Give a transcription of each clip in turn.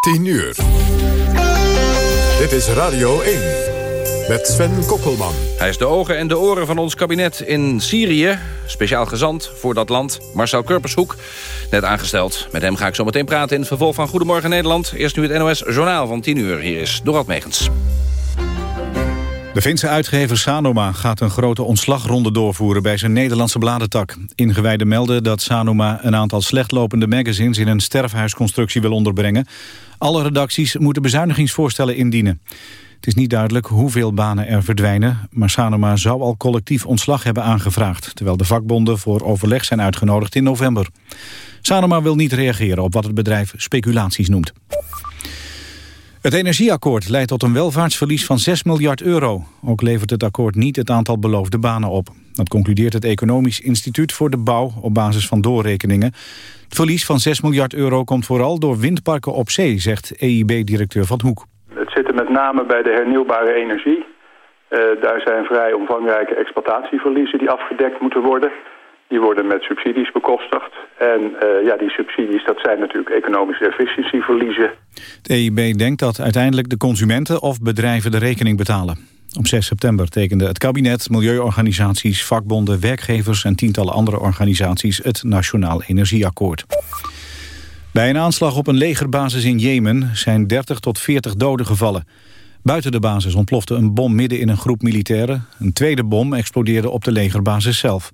10 uur. Dit is Radio 1 met Sven Kokkelman. Hij is de ogen en de oren van ons kabinet in Syrië. Speciaal gezant voor dat land, Marcel Kurpershoek. Net aangesteld. Met hem ga ik zo meteen praten in het vervolg van Goedemorgen Nederland. Eerst nu het NOS Journaal van 10 uur. Hier is Dorald Megens. De Finse uitgever Sanoma gaat een grote ontslagronde doorvoeren bij zijn Nederlandse bladentak. Ingewijden melden dat Sanoma een aantal slechtlopende magazines in een sterfhuisconstructie wil onderbrengen. Alle redacties moeten bezuinigingsvoorstellen indienen. Het is niet duidelijk hoeveel banen er verdwijnen, maar Sanoma zou al collectief ontslag hebben aangevraagd, terwijl de vakbonden voor overleg zijn uitgenodigd in november. Sanoma wil niet reageren op wat het bedrijf speculaties noemt. Het energieakkoord leidt tot een welvaartsverlies van 6 miljard euro. Ook levert het akkoord niet het aantal beloofde banen op. Dat concludeert het Economisch Instituut voor de Bouw op basis van doorrekeningen. Het verlies van 6 miljard euro komt vooral door windparken op zee, zegt EIB-directeur Van Hoek. Het zit er met name bij de hernieuwbare energie. Uh, daar zijn vrij omvangrijke exploitatieverliezen die afgedekt moeten worden. Die worden met subsidies bekostigd. En uh, ja, die subsidies, dat zijn natuurlijk economische efficiëntieverliezen. Het EIB denkt dat uiteindelijk de consumenten of bedrijven de rekening betalen. Op 6 september tekende het kabinet, milieuorganisaties, vakbonden, werkgevers en tientallen andere organisaties het Nationaal Energieakkoord. Bij een aanslag op een legerbasis in Jemen zijn 30 tot 40 doden gevallen. Buiten de basis ontplofte een bom midden in een groep militairen. Een tweede bom explodeerde op de legerbasis zelf.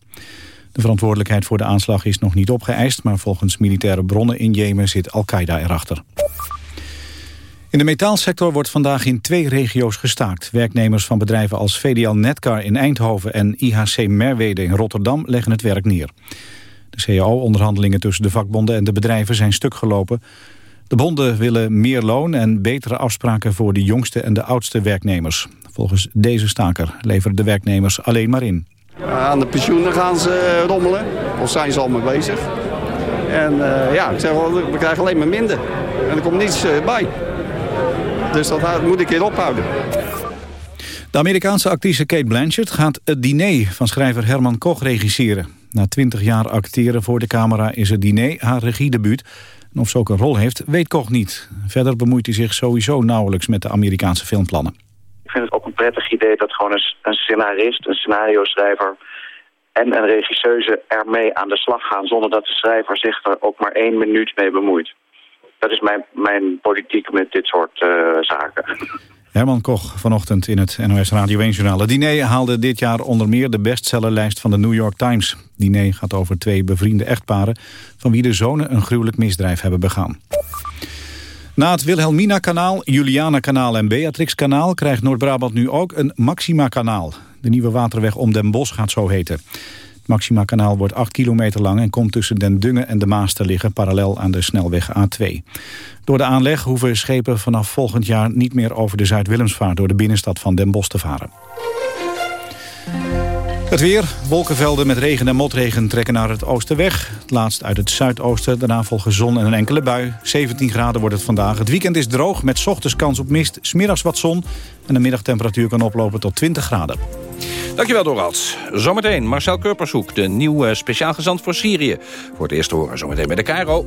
De verantwoordelijkheid voor de aanslag is nog niet opgeëist... maar volgens militaire bronnen in Jemen zit Al-Qaeda erachter. In de metaalsector wordt vandaag in twee regio's gestaakt. Werknemers van bedrijven als VDL Netcar in Eindhoven... en IHC Merwede in Rotterdam leggen het werk neer. De cao-onderhandelingen tussen de vakbonden en de bedrijven zijn stuk gelopen. De bonden willen meer loon en betere afspraken voor de jongste en de oudste werknemers. Volgens deze staker leveren de werknemers alleen maar in. Aan de pensioenen gaan ze eh, rommelen, of zijn ze al mee bezig. En uh, ja, ik zeg wel, we krijgen alleen maar minder. En er komt niets uh, bij. Dus dat moet ik hier ophouden. De Amerikaanse actrice Kate Blanchett gaat het diner van schrijver Herman Koch regisseren. Na twintig jaar acteren voor de camera is het diner haar regiedebuut. En of ze ook een rol heeft, weet Koch niet. Verder bemoeit hij zich sowieso nauwelijks met de Amerikaanse filmplannen vind het ook prettig idee dat gewoon een, een scenarist, een scenario-schrijver en een regisseuse ermee aan de slag gaan... zonder dat de schrijver zich er ook maar één minuut mee bemoeit. Dat is mijn, mijn politiek met dit soort uh, zaken. Herman Koch vanochtend in het NOS Radio 1-journaal. Het diner haalde dit jaar onder meer de bestsellerlijst van de New York Times. Diner gaat over twee bevriende echtparen... van wie de zonen een gruwelijk misdrijf hebben begaan. Na het Wilhelmina-kanaal, Juliana-kanaal en Beatrix-kanaal... krijgt Noord-Brabant nu ook een Maxima-kanaal. De nieuwe waterweg om Den Bosch gaat zo heten. Het Maxima-kanaal wordt 8 kilometer lang... en komt tussen Den Dungen en de Maas te liggen... parallel aan de snelweg A2. Door de aanleg hoeven schepen vanaf volgend jaar... niet meer over de Zuid-Willemsvaart... door de binnenstad van Den Bosch te varen. Het weer, wolkenvelden met regen en motregen trekken naar het oosten weg. Het laatst uit het zuidoosten, daarna volgen zon en een enkele bui. 17 graden wordt het vandaag. Het weekend is droog met ochtends kans op mist, smiddags wat zon... en de middagtemperatuur kan oplopen tot 20 graden. Dankjewel, Dorald. Zometeen Marcel Kurpershoek, de nieuwe speciaalgezant voor Syrië. Voor het eerst horen zometeen bij de Cairo.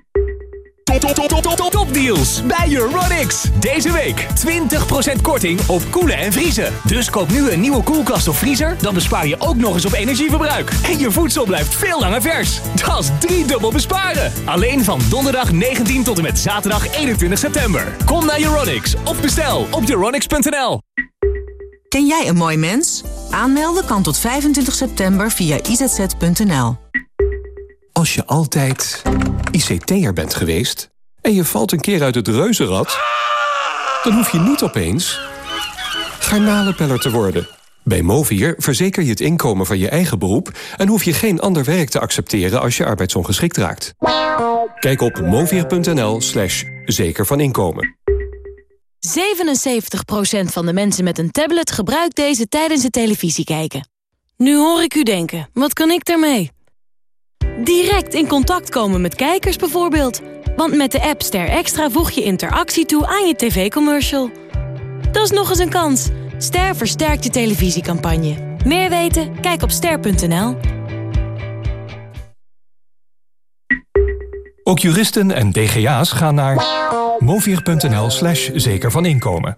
Top, top, top, top, top deals bij Euronics. Deze week 20% korting op koelen en vriezen. Dus koop nu een nieuwe koelkast of vriezer, dan bespaar je ook nog eens op energieverbruik. En je voedsel blijft veel langer vers. Dat is driedubbel besparen. Alleen van donderdag 19 tot en met zaterdag 21 september. Kom naar Euronics of bestel op euronics.nl. Ken jij een mooi mens? Aanmelden kan tot 25 september via izz.nl. Als je altijd ICT'er bent geweest en je valt een keer uit het reuzenrad... dan hoef je niet opeens garnalenpeller te worden. Bij Movier verzeker je het inkomen van je eigen beroep... en hoef je geen ander werk te accepteren als je arbeidsongeschikt raakt. Kijk op movier.nl slash zeker van inkomen. 77% van de mensen met een tablet gebruikt deze tijdens het televisie kijken. Nu hoor ik u denken, wat kan ik daarmee? Direct in contact komen met kijkers bijvoorbeeld. Want met de app Ster Extra voeg je interactie toe aan je tv-commercial. Dat is nog eens een kans. Ster versterkt je televisiecampagne. Meer weten? Kijk op ster.nl. Ook juristen en DGA's gaan naar movier.nl slash zeker van inkomen.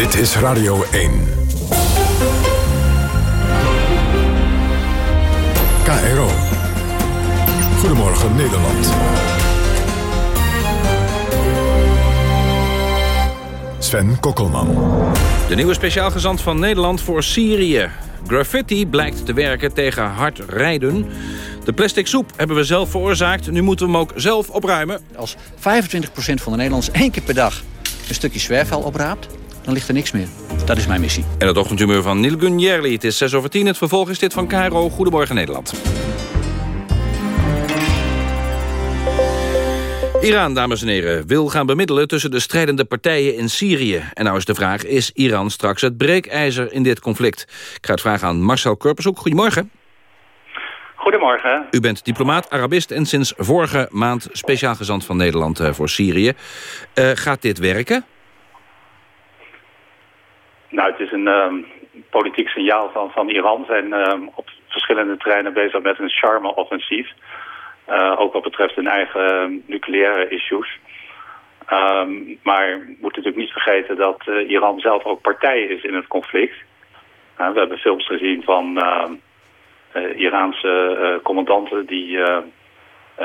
Dit is Radio 1. KRO. Goedemorgen Nederland. Sven Kokkelman. De nieuwe speciaalgezant van Nederland voor Syrië. Graffiti blijkt te werken tegen hard rijden. De plastic soep hebben we zelf veroorzaakt. Nu moeten we hem ook zelf opruimen. Als 25% van de Nederlanders één keer per dag een stukje zwerfvuil opraapt... dan ligt er niks meer. Dat is mijn missie. En het ochtendhumeur van Nilgun Jerli. Het is 6 over 10. Het vervolg is dit van Cairo. Goedemorgen Nederland. Iran, dames en heren, wil gaan bemiddelen tussen de strijdende partijen in Syrië. En nou is de vraag, is Iran straks het breekijzer in dit conflict? Ik ga het vragen aan Marcel Kurpershoek. Goedemorgen. Goedemorgen. U bent diplomaat, Arabist en sinds vorige maand speciaal gezant van Nederland uh, voor Syrië. Uh, gaat dit werken? Nou, het is een uh, politiek signaal van, van Iran. Zijn ehm, op verschillende terreinen bezig met een charme-offensief. Uh, ook wat betreft hun eigen nucleaire issues. Maar we moeten natuurlijk niet vergeten dat uh, Iran zelf ook partij is in het conflict. Uh, we hebben films gezien van Iraanse commandanten die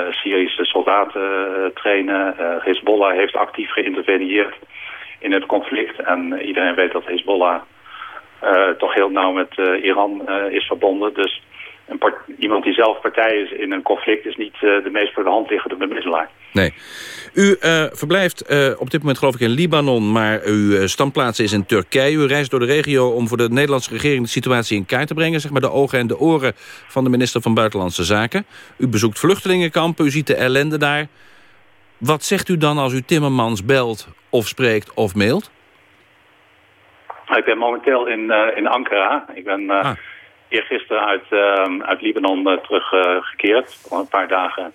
Syrische soldaten trainen. Hezbollah heeft actief geïnterveneerd in het conflict. En iedereen weet dat Hezbollah toch heel nauw met Iran is verbonden. Dus een iemand die zelf partij is in een conflict... is niet de meest voor de hand liggende bemiddelaar. Nee. U verblijft op dit moment geloof ik in Libanon... maar uw standplaats is in Turkije. U reist door de regio om voor de Nederlandse regering... de situatie in kaart te brengen. Zeg maar de ogen en de oren van de minister van Buitenlandse Zaken. U bezoekt vluchtelingenkampen, u ziet de ellende daar. Wat zegt u dan als u Timmermans belt of spreekt of mailt? Ik ben momenteel in, in Ankara. Ik ben... Ah eergisteren uit, uh, uit Libanon uh, teruggekeerd. Uh, een paar dagen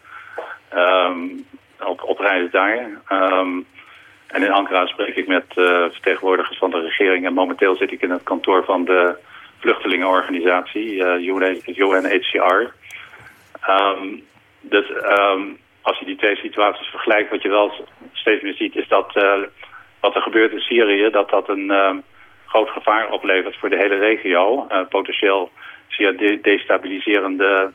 um, op, op reis daar. Um, en in Ankara spreek ik met uh, vertegenwoordigers van de regering. En momenteel zit ik in het kantoor van de vluchtelingenorganisatie, UNHCR. Um, dus als je die twee situaties vergelijkt, wat je wel steeds meer ziet, is dat wat er gebeurt in Syrië, dat dat een groot gevaar oplevert voor de hele regio. Uh, potentieel via de destabiliserende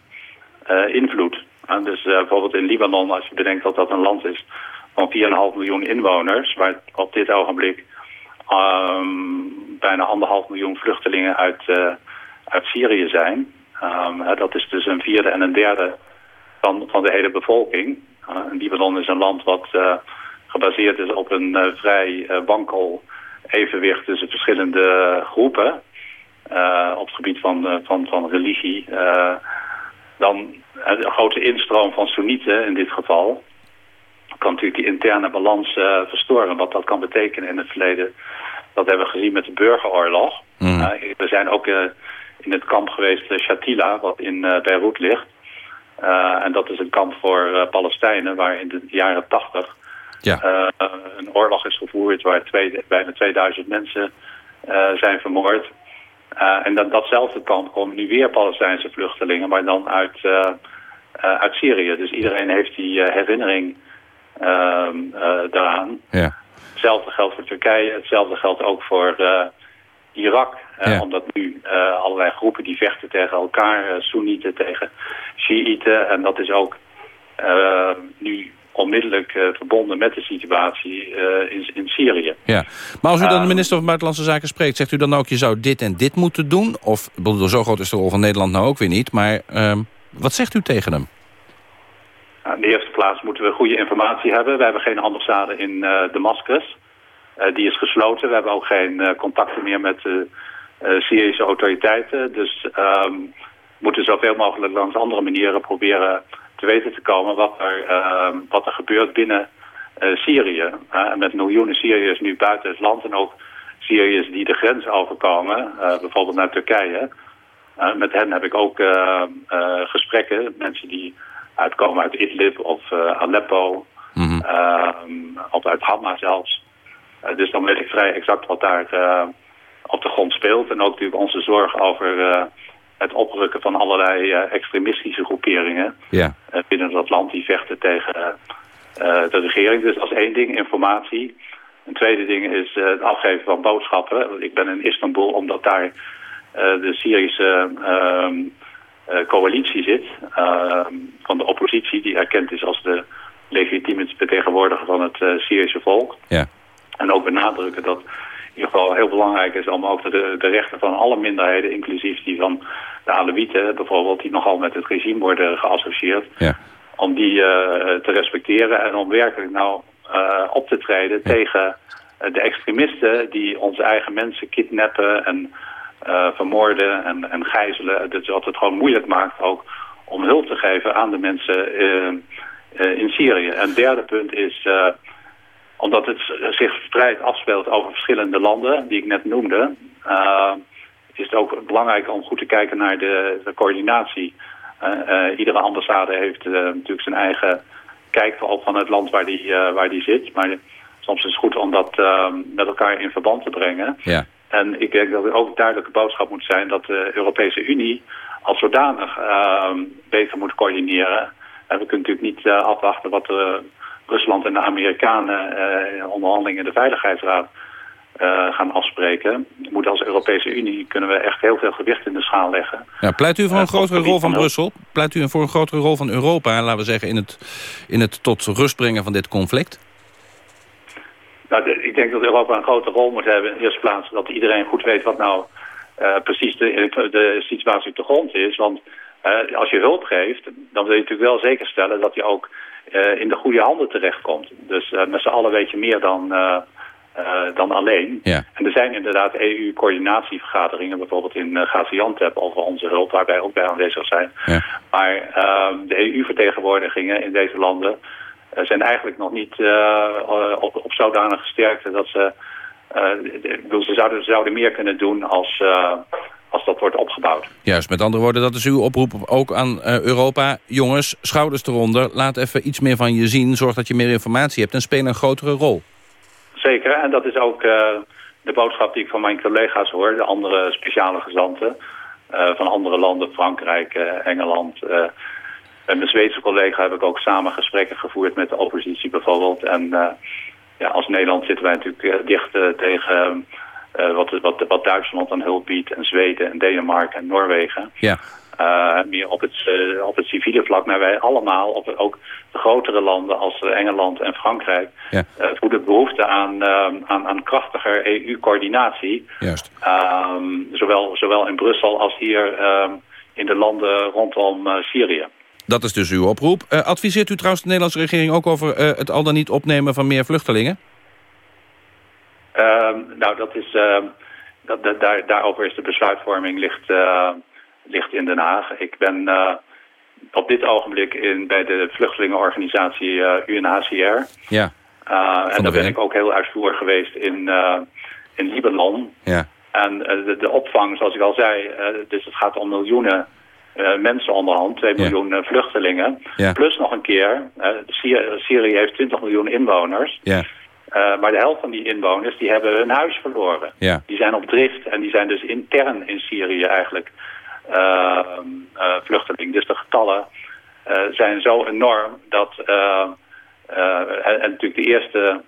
invloed. Dus bijvoorbeeld in Libanon, als je bedenkt dat dat een land is van 4,5 miljoen inwoners, waar op dit ogenblik um, bijna anderhalf miljoen vluchtelingen uit, uit Syrië zijn. Um, dat is dus een vierde en een derde van, van de hele bevolking. Libanon is een land wat gebaseerd is op een vrij wankel evenwicht tussen verschillende groepen. Op het gebied van, van, van religie. Dan een grote instroom van Soenieten in dit geval kan natuurlijk die interne balans verstoren. Wat dat kan betekenen in het verleden, dat hebben we gezien met de burgeroorlog. Mm. we zijn ook in het kamp geweest Shatila, wat in Beirut ligt. En dat is een kamp voor Palestijnen waar in de jaren tachtig ja. een oorlog is gevoerd waar twee, bijna 2000 mensen zijn vermoord. En dan datzelfde kamp komen nu weer Palestijnse vluchtelingen, maar dan uit, uit Syrië. Dus iedereen heeft die herinnering ehm, daaraan. Ja. Hetzelfde geldt voor Turkije, hetzelfde geldt ook voor Irak. Uh, Omdat nu uh, allerlei groepen die vechten tegen elkaar, uh, Soenieten tegen Shiiten. En dat is ook nu onmiddellijk verbonden met de situatie in, in Syrië. Ja, maar als u dan de minister van Buitenlandse Zaken spreekt... zegt u dan ook, je zou dit en dit moeten doen? Of, bedoel, zo groot is de rol van Nederland nou ook weer niet. Maar ehm, wat zegt u tegen hem? Nou, in de eerste plaats moeten we goede informatie hebben. We hebben geen ambassade in Damascus. die is gesloten. We hebben ook geen contacten meer met de Syrische autoriteiten. Dus um, moeten zoveel mogelijk langs andere manieren proberen te weten te komen wat er, uh, wat er gebeurt binnen uh, Syrië. Uh, met miljoenen Syriërs nu buiten het land en ook Syriërs die de grens overkomen, bijvoorbeeld naar Turkije. met hen heb ik ook gesprekken, mensen die uitkomen uit Idlib of Aleppo, mm -hmm. of uit Hama zelfs. dus dan weet ik vrij exact wat daar op de grond speelt. En ook natuurlijk onze zorg over uh, het oprukken van allerlei uh, extremistische groeperingen ja. uh, binnen dat land die vechten tegen de regering. Dus dat is één ding, informatie. Een tweede ding is het afgeven van boodschappen. Ik ben in Istanbul omdat daar de Syrische ehm, coalitie zit ehm, van de oppositie die erkend is als de legitieme vertegenwoordiger van het Syrische volk. Ja. En ook benadrukken dat ieder geval heel belangrijk is om ook de, de rechten van alle minderheden, inclusief die van de Alewieten bijvoorbeeld, die nogal met het regime worden geassocieerd, ja. om die uh, te respecteren en om werkelijk nou uh, op te treden ja. tegen de extremisten die onze eigen mensen kidnappen en uh, vermoorden en, en gijzelen. Dat is wat het gewoon moeilijk maakt ook om hulp te geven aan de mensen in Syrië. En het derde punt is omdat het zich verspreid afspeelt over verschillende landen, die ik net noemde, uh, is het ook belangrijk om goed te kijken naar de, de coördinatie. Uh, uh, iedere ambassade heeft natuurlijk zijn eigen kijk op van het land waar die, waar die zit. Maar soms is het goed om dat met elkaar in verband te brengen. Ja. En ik denk dat er ook een duidelijke boodschap moet zijn dat de Europese Unie als zodanig beter moet coördineren. En we kunnen natuurlijk niet afwachten wat de Rusland en de Amerikanen uh, onderhandelingen in de Veiligheidsraad uh, gaan afspreken. Moet als Europese Unie kunnen we echt heel veel gewicht in de schaal leggen. Ja, pleit u voor een grotere rol van Brussel? Pleit u voor een grotere rol van Europa, laten we zeggen, in het, in het tot rust brengen van dit conflict? Nou, ik denk dat Europa een grote rol moet hebben. In de eerste plaats dat iedereen goed weet wat nou uh, precies de, de situatie op de grond is. Want uh, als je hulp geeft, dan wil je natuurlijk wel zeker stellen dat je ook in de goede handen terechtkomt. Dus uh, met z'n allen weet je meer dan, uh, dan alleen. Ja. En er zijn inderdaad EU-coördinatievergaderingen, bijvoorbeeld in Gaziantep over onze hulp, waar wij ook bij aanwezig zijn. Ja. Maar ehm, de EU-vertegenwoordigingen in deze landen zijn eigenlijk nog niet op, op zodanige sterkte dat ze... ze zouden, zouden meer kunnen doen als als dat wordt opgebouwd. Juist, met andere woorden, dat is uw oproep ook aan uh, Europa. Jongens, schouders eronder, laat even iets meer van je zien. Zorg dat je meer informatie hebt en speel een grotere rol. Zeker, en dat is ook uh, de boodschap die ik van mijn collega's hoor. De andere speciale gezanten uh, van andere landen, Frankrijk, Engeland... met mijn Zweedse collega heb ik ook samen gesprekken gevoerd met de oppositie bijvoorbeeld. En ja, als Nederland zitten wij natuurlijk dicht tegen wat, wat, wat Duitsland aan hulp biedt en Zweden en Denemarken en Noorwegen. Ja. Uh, meer op het, uh, op het civiele vlak, maar wij allemaal, op, ook de grotere landen als Engeland en Frankrijk, ja. voelen behoefte aan, aan, aan krachtiger EU-coördinatie. Juist. Um, zowel, zowel in Brussel als hier um, in de landen rondom Syrië. Dat is dus uw oproep. adviseert u trouwens de Nederlandse regering ook over het al dan niet opnemen van meer vluchtelingen? Uh, nou, dat is, uh, dat, dat, daar, daarover is de besluitvorming ligt, uh, ligt in Den Haag. Ik ben uh, op dit ogenblik in, bij de vluchtelingenorganisatie UNHCR. Ja. en daar ben ik ook heel uitvoerig geweest in, in Libanon. Ja. En de, de, opvang, zoals ik al zei, dus het gaat om miljoenen mensen onderhand, 2 miljoen vluchtelingen. Plus nog een keer, Syrië heeft 20 miljoen inwoners. Ja. Uh, maar de helft van die inwoners die hebben hun huis verloren. Ja. Die zijn op drift en die zijn dus intern in Syrië eigenlijk uh, uh, vluchteling. Dus de getallen zijn zo enorm dat... en, natuurlijk de eerste,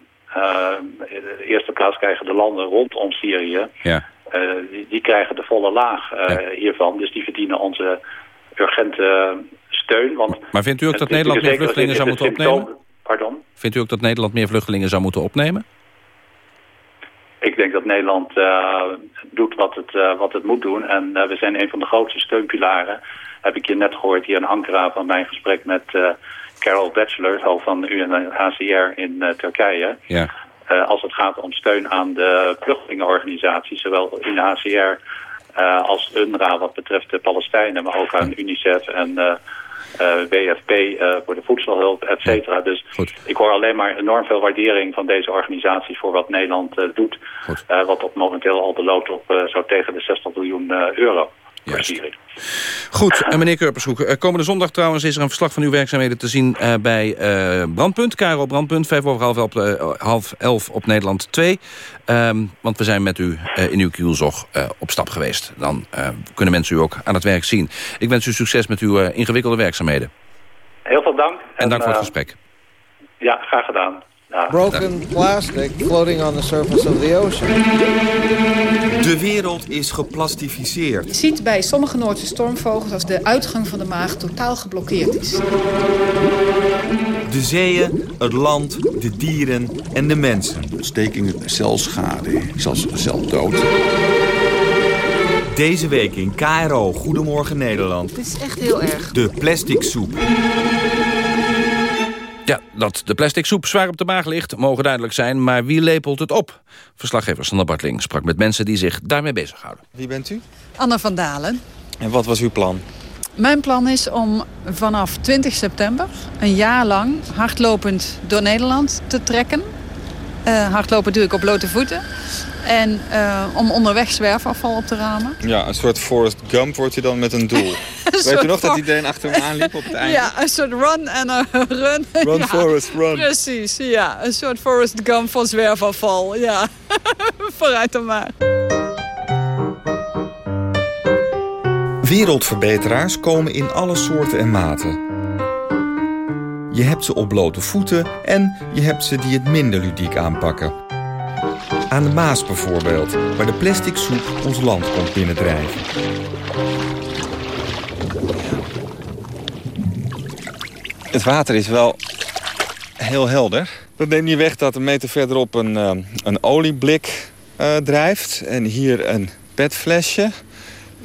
de eerste plaats krijgen de landen rondom Syrië. Ja. die, die, krijgen de volle laag hiervan. Dus die verdienen onze urgente steun. Want maar vindt u ook dat Nederland meer vluchtelingen zou moeten opnemen? Vindt u ook dat Nederland meer vluchtelingen zou moeten opnemen? Ik denk dat Nederland uh, doet wat het, uh, wat het moet doen. En uh, we zijn een van de grootste steunpilaren. Heb ik je net gehoord hier in Ankara van mijn gesprek met Carol Bachelor, hoofd van de UNHCR in Turkije. Ja. als het gaat om steun aan de vluchtelingenorganisaties, zowel UNHCR als UNRWA wat betreft de Palestijnen, maar ook aan UNICEF en eh, WFP uh, eh, voor de voedselhulp, et cetera. Dus ik hoor alleen maar enorm veel waardering van deze organisaties voor wat Nederland uh, doet. wat op momenteel al beloopt op zo tegen de 60 miljoen euro. Goed, en meneer Kurpershoek. Eh, komende zondag trouwens is er een verslag van uw werkzaamheden te zien uh, bij Brandpunt, KRO Brandpunt, vijf over half, op, half elf op Nederland 2. Um, want we zijn met u in uw kielzog op stap geweest. Dan kunnen mensen u ook aan het werk zien. Ik wens u succes met uw ingewikkelde werkzaamheden. Heel veel dank. En, en dank voor het gesprek. Ja, graag gedaan. Broken plastic floating on the surface of the ocean. De wereld is geplastificeerd. Je ziet bij sommige Noordse stormvogels als de uitgang van de maag totaal geblokkeerd is. De zeeën, het land, de dieren en de mensen. Ontstekingen, celschade, zelfs celdood. Deze week in KRO Goedemorgen Nederland. Dit is echt heel erg. De plastic soep. Ja, dat de plastic soep zwaar op de maag ligt, mogen duidelijk zijn. Maar wie lepelt het op? Verslaggever Sander Bartling sprak met mensen die zich daarmee bezighouden. Wie bent u? Anne van Dalen. En wat was uw plan? Mijn plan is om vanaf 20 september een jaar lang hardlopend door Nederland te trekken. Uh, hardlopen doe ik op blote voeten. En uh, om onderweg zwerfafval op te ramen. Ja, een soort Forrest Gump wordt je dan met een doel. Weet je nog dat iedereen achter hem aanliep op het einde? Ja, een soort run en een run. Run ja, Forrest, run. Precies, ja. Een soort Forrest Gump van zwerfafval, ja. Vooruit dan maar. Wereldverbeteraars komen in alle soorten en maten. Je hebt ze op blote voeten en je hebt ze die het minder ludiek aanpakken. Aan de Maas bijvoorbeeld, waar de plastic soep ons land komt binnendrijven. Het water is wel heel helder. Dat neemt niet weg dat een meter verderop een, uh, een olieblik uh, drijft. En hier een petflesje.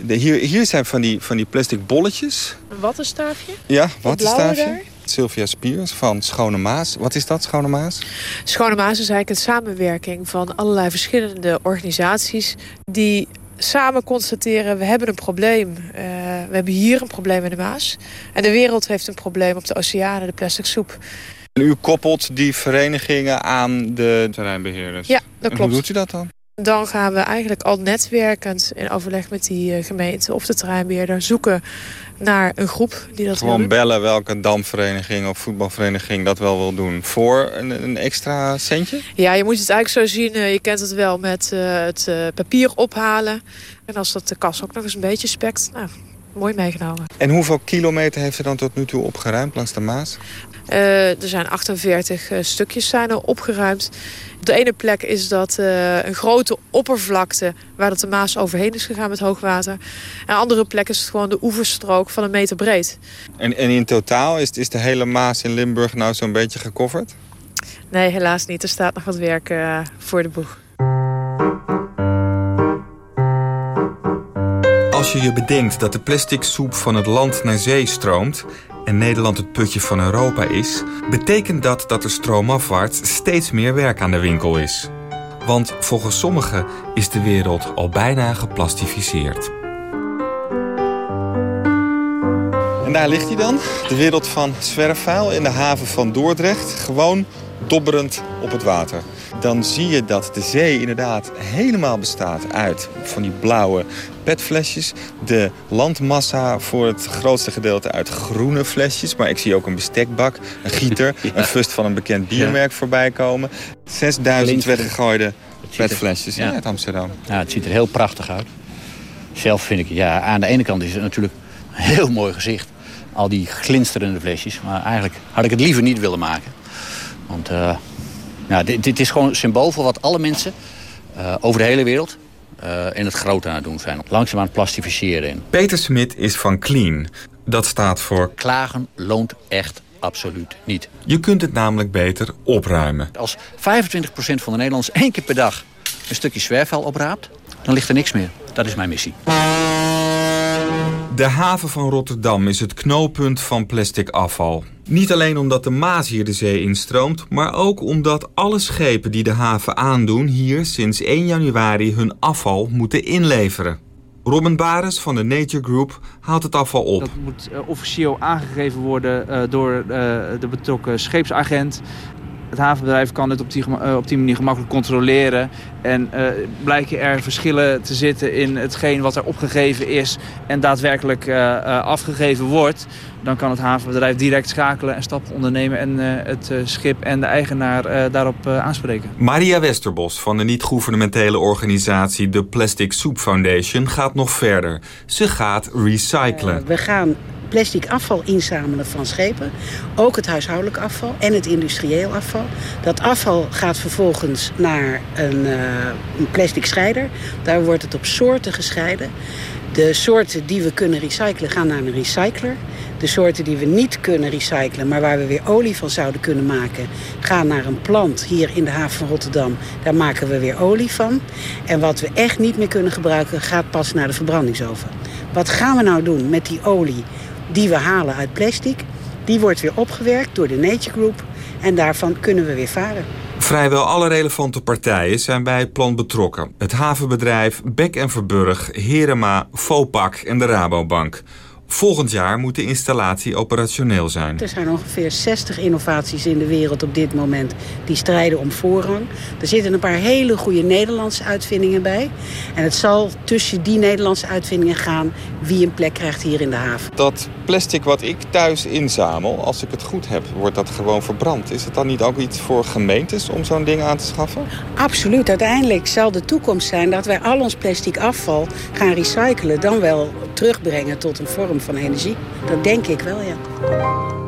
De, hier, hier zijn van die, van die plastic bolletjes. Een wattenstaafje? Ja, wattenstaafje. Sylvia Spiers van Schone Maas. Wat is dat, Schone Maas? Schone Maas is eigenlijk een samenwerking van allerlei verschillende organisaties... die samen constateren, we hebben een probleem. Uh, we hebben hier een probleem in de Maas. En de wereld heeft een probleem op de oceanen, de plastic soep. En u koppelt die verenigingen aan de terreinbeheerders? Ja, dat klopt. hoe doet u dat dan? Dan gaan we eigenlijk al netwerkend in overleg met die uh, gemeente of de terreinbeheerder zoeken naar een groep die dat Gewoon bellen welke damvereniging of voetbalvereniging dat wel wil doen. Voor een, een extra centje? Ja, je moet het eigenlijk zo zien. Uh, je kent het wel met uh, het papier ophalen. En als dat de kas ook nog eens een beetje spekt. Nou, mooi meegenomen. En hoeveel kilometer heeft er dan tot nu toe opgeruimd langs de Maas? Uh, er zijn 48 uh, stukjes zijn er opgeruimd. Op de ene plek is dat uh, een grote oppervlakte... waar dat de Maas overheen is gegaan met hoogwater. En andere plek is het gewoon de oeverstrook van een meter breed. En, en in totaal is, is de hele Maas in Limburg nou zo'n beetje gecoverd? Nee, helaas niet. Er staat nog wat werk voor de boeg. Als je je bedenkt dat de plastic soep van het land naar zee stroomt en Nederland het putje van Europa is, betekent dat dat er stroomafwaarts steeds meer werk aan de winkel is. Want volgens sommigen is de wereld al bijna geplastificeerd. En daar ligt hij dan, de wereld van zwerfvuil in de haven van Dordrecht. Gewoon dobberend op het water. Dan zie je dat de zee inderdaad helemaal bestaat uit van die blauwe petflesjes. De landmassa voor het grootste gedeelte uit groene flesjes. Maar ik zie ook een bestekbak, een gieter, een fust van een bekend biermerk voorbij komen. 6000 weggegooide petflesjes ja. uit Amsterdam. Ja, het ziet er heel prachtig uit. Zelf vind ik, ja, aan de ene kant is het natuurlijk een heel mooi gezicht. Al die glinsterende flesjes. Maar eigenlijk had ik het liever niet willen maken. Want uh, dit, dit, is gewoon een symbool voor wat alle mensen uh, over de hele wereld uh, in het groot aan het doen zijn. Langzaam aan het plastificeren. Peter Smit is van Clean. Dat staat voor... Klagen loont echt absoluut niet. Je kunt het namelijk beter opruimen. Als 25% van de Nederlanders één keer per dag een stukje zwerfvuil opraapt... dan ligt er niks meer. Dat is mijn missie. De haven van Rotterdam is het knooppunt van plastic afval. Niet alleen omdat de Maas hier de zee instroomt... maar ook omdat alle schepen die de haven aandoen... hier sinds 1 januari hun afval moeten inleveren. Robin Bares van de Nature Group haalt het afval op. Dat moet uh, officieel aangegeven worden uh, door uh, de betrokken scheepsagent. Het havenbedrijf kan het op die, op die manier gemakkelijk controleren. En blijken er verschillen te zitten in hetgeen wat er opgegeven is... en daadwerkelijk afgegeven wordt... dan kan het havenbedrijf direct schakelen en stappen ondernemen... en het schip en de eigenaar daarop aanspreken. Maria Westerbos van de niet-governementele organisatie... de Plastic Soup Foundation gaat nog verder. Ze gaat recyclen. we gaan plastic afval inzamelen van schepen. Ook het huishoudelijk afval en het industrieel afval. Dat afval gaat vervolgens naar een, uh, een plastic scheider. Daar wordt het op soorten gescheiden. De soorten die we kunnen recyclen gaan naar een recycler. De soorten die we niet kunnen recyclen, maar waar we weer olie van zouden kunnen maken... gaan naar een plant hier in de haven van Rotterdam. Daar maken we weer olie van. En wat we echt niet meer kunnen gebruiken, gaat pas naar de verbrandingsoven. Wat gaan we nou doen met die olie die we halen uit plastic? Die wordt weer opgewerkt door de Nature Group en daarvan kunnen we weer varen. Vrijwel alle relevante partijen zijn bij het plan betrokken. Het havenbedrijf Beck en Verburg, Herema, Fopak en de Rabobank. Volgend jaar moet de installatie operationeel zijn. Er zijn ongeveer 60 innovaties in de wereld op dit moment die strijden om voorrang. Er zitten een paar hele goede Nederlandse uitvindingen bij. En het zal tussen die Nederlandse uitvindingen gaan wie een plek krijgt hier in de haven. Dat plastic wat ik thuis inzamel, als ik het goed heb, wordt dat gewoon verbrand. Is het dan niet ook iets voor gemeentes om zo'n ding aan te schaffen? Absoluut. Uiteindelijk zal de toekomst zijn dat wij al ons plastic afval gaan recyclen. Dan wel terugbrengen tot een vorm van energie. Dat denk ik wel, ja.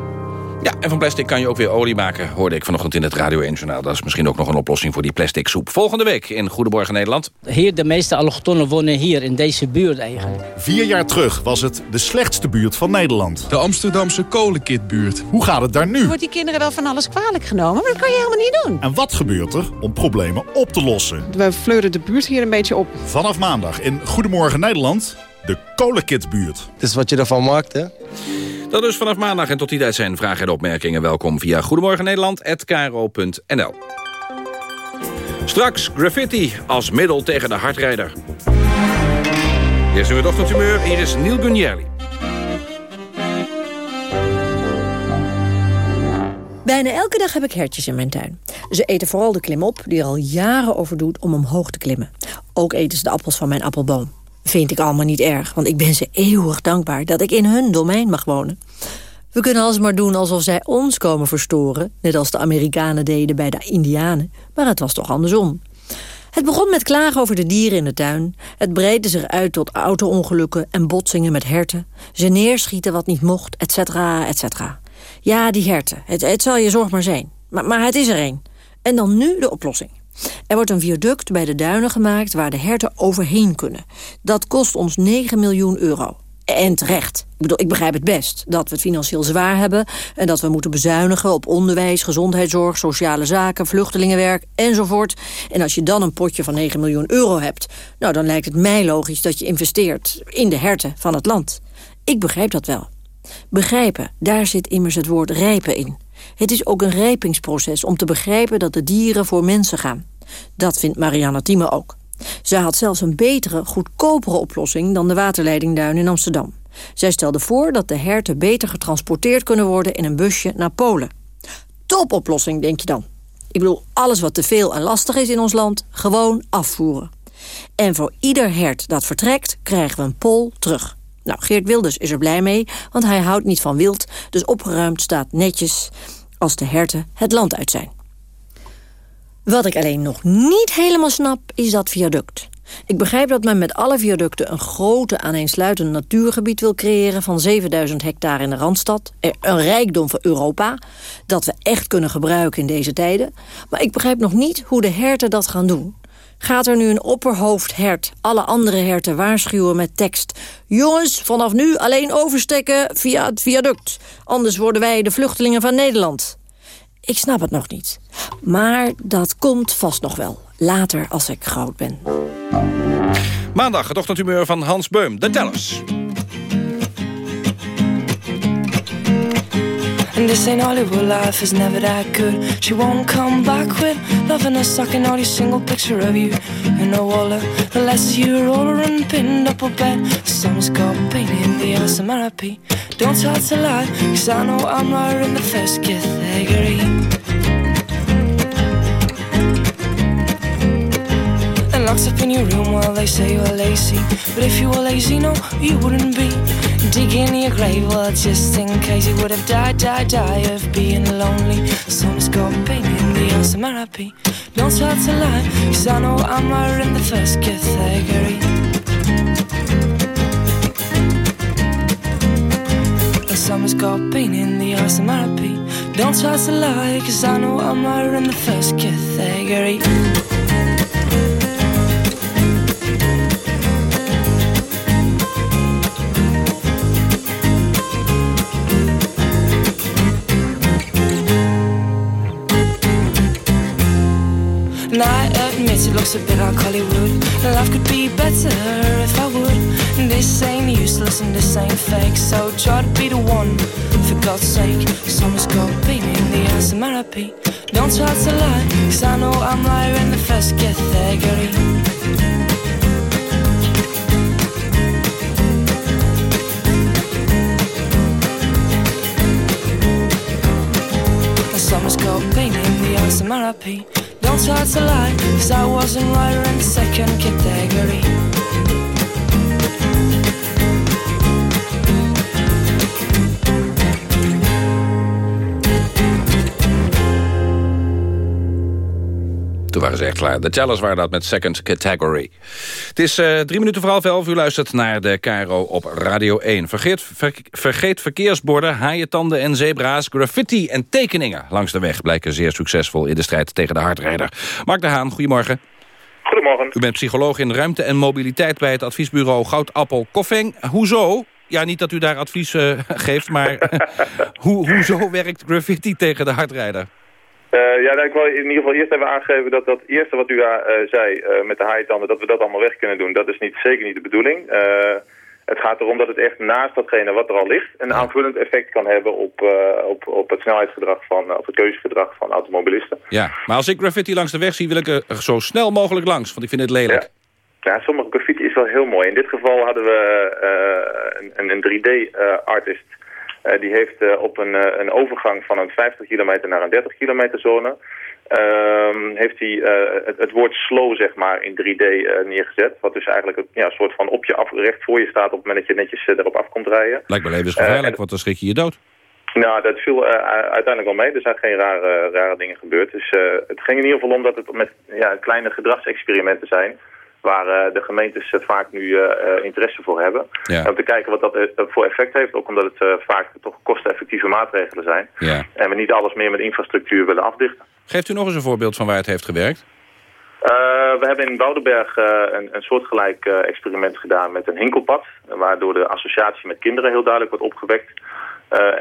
Ja, en van plastic kan je ook weer olie maken, hoorde ik vanochtend in het Radio 1 Journaal. Dat is misschien ook nog een oplossing voor die plastic soep. Volgende week in Goedemorgen Nederland. Hier, de meeste allochtonnen wonen hier, in deze buurt eigenlijk. Vier jaar terug was het de slechtste buurt van Nederland. De Amsterdamse kolenkitbuurt. Hoe gaat het daar nu? Wordt die kinderen wel van alles kwalijk genomen, maar dat kan je helemaal niet doen. En wat gebeurt er om problemen op te lossen? We fleuren de buurt hier een beetje op. Vanaf maandag in Goedemorgen Nederland, de kolenkitbuurt. Het is wat je ervan maakt, hè? Dat dus vanaf maandag en tot die tijd zijn vragen en opmerkingen. Welkom via goedemorgennederland.nl. Straks graffiti als middel tegen de hardrijder. Eerst nu het. Hier is Neil Gunjerli. Bijna elke dag heb ik hertjes in mijn tuin. Ze eten vooral de klimop die er al jaren over doet om omhoog te klimmen. Ook eten ze de appels van mijn appelboom. Vind ik allemaal niet erg, want ik ben ze eeuwig dankbaar... dat ik in hun domein mag wonen. We kunnen alsmaar doen alsof zij ons komen verstoren... net als de Amerikanen deden bij de Indianen. Maar het was toch andersom. Het begon met klagen over de dieren in de tuin. Het breidde zich uit tot auto-ongelukken en botsingen met herten. Ze neerschieten wat niet mocht, et cetera, et cetera. Ja, die herten. Het, zal je zorg maar zijn. Maar, maar het is er één. En dan nu de oplossing. Er wordt een viaduct bij de duinen gemaakt waar de herten overheen kunnen. Dat kost ons 9 miljoen euro. En terecht. Ik bedoel, ik begrijp het best dat we het financieel zwaar hebben... en dat we moeten bezuinigen op onderwijs, gezondheidszorg... sociale zaken, vluchtelingenwerk enzovoort. En als je dan een potje van 9 miljoen euro hebt... nou, dan lijkt het mij logisch dat je investeert in de herten van het land. Ik begrijp dat wel. Begrijpen, daar zit immers het woord rijpen in. Het is ook een rijpingsproces om te begrijpen dat de dieren voor mensen gaan. Dat vindt Marianne Thieme ook. Zij had zelfs een betere, goedkopere oplossing dan de waterleidingduin in Amsterdam. Zij stelde voor dat de herten beter getransporteerd kunnen worden in een busje naar Polen. Topoplossing, denk je dan. Ik bedoel, alles wat te veel en lastig is in ons land, gewoon afvoeren. En voor ieder hert dat vertrekt, krijgen we een pol terug. Nou, Geert Wilders is er blij mee, want hij houdt niet van wild... dus opgeruimd staat netjes als de herten het land uit zijn. Wat ik alleen nog niet helemaal snap, is dat viaduct. Ik begrijp dat men met alle viaducten een grote aaneensluitend natuurgebied wil creëren van 7000 hectare in de Randstad. Een rijkdom voor Europa, dat we echt kunnen gebruiken in deze tijden. Maar ik begrijp nog niet hoe de herten dat gaan doen. Gaat er nu een opperhoofdhert alle andere herten waarschuwen met tekst... jongens, vanaf nu alleen oversteken via het viaduct. Anders worden wij de vluchtelingen van Nederland. Ik snap het nog niet. Maar dat komt vast nog wel. Later als ik groot ben. Maandag het ochtendhumeur van Hans Beum. De tellers. And this ain't Hollywood life is never that good. She won't come back with loving a sucking all your single picture of you. And no wallet, the less you roll her and pinned up a bed. Someone's got pain in the ass of therapy. Don't try to lie, cause I know I'm not in the first category. Locks up in your room while they say you're lazy. But if you were lazy, no, you wouldn't be digging your grave. Well, just in case you would have died, died, died of being lonely. Someone's got pain in the ass of therapy. Don't try to lie, cause I know I'm not in the first category. And someone's got pain in the ass of therapy. Don't try to lie, cause I know I'm not in the first category. And I admit it looks a bit like Hollywood. Life could be better if I would. And this ain't useless and this ain't fake. So try to be the one, for God's sake. Someone's got in the ass of therapy. Don't try to lie, cause I know I'm liar in the first category. And someone's got pain in the ass of therapy. Don't try to lie, I wasn't right in second category. Echt klaar. De tellers waren dat met second category. Het is uh, drie minuten voor half elf. U luistert naar de Caro op Radio 1. Vergeet, ver, vergeet verkeersborden, haaientanden en zebra's... graffiti en tekeningen langs de weg... blijken zeer succesvol in de strijd tegen de hardrijder. Mark de Haan, goedemorgen. Goedemorgen. U bent psycholoog in ruimte en mobiliteit... bij het adviesbureau Goudappel Koffing. Hoezo? Ja, niet dat u daar advies uh, geeft, maar hoe, hoezo werkt graffiti tegen de hardrijder? Uh, ja, nou, ik wil in ieder geval eerst even aangeven dat dat eerste wat u uh, zei uh, met de haaitanden, dat we dat allemaal weg kunnen doen. Dat is niet, zeker niet de bedoeling. het gaat erom dat het echt naast datgene wat er al ligt een aanvullend effect kan hebben op, op, op het snelheidsgedrag van, of het keuzegedrag van automobilisten. Ja, maar als ik graffiti langs de weg zie, wil ik er zo snel mogelijk langs, want ik vind het lelijk. Ja. ja sommige graffiti is wel heel mooi. In dit geval hadden we een, een 3D-artist uh, die heeft uh, op een, uh, een overgang van een 50 kilometer naar een 30 kilometer zone... Ehm, heeft hij het, het, woord slow zeg maar in 3D neergezet. Wat dus eigenlijk een ja, soort van op je af, recht voor je staat op het moment dat je netjes erop af komt rijden. Lijkt me levensgevaarlijk, en, want dan schrik je je dood. Nou, dat viel uiteindelijk wel mee. Er zijn geen rare, rare dingen gebeurd. Dus het ging in ieder geval om dat het met ja, kleine gedragsexperimenten zijn waar uh, de gemeentes vaak nu uh, interesse voor hebben. Ja. Om te kijken wat dat voor effect heeft, ook omdat het vaak toch kosteneffectieve maatregelen zijn. Ja. En we niet alles meer met infrastructuur willen afdichten. Geeft u nog eens een voorbeeld van waar het heeft gewerkt? we hebben in Woudenberg een, een soortgelijk experiment gedaan met een hinkelpad. Waardoor de associatie met kinderen heel duidelijk wordt opgewekt.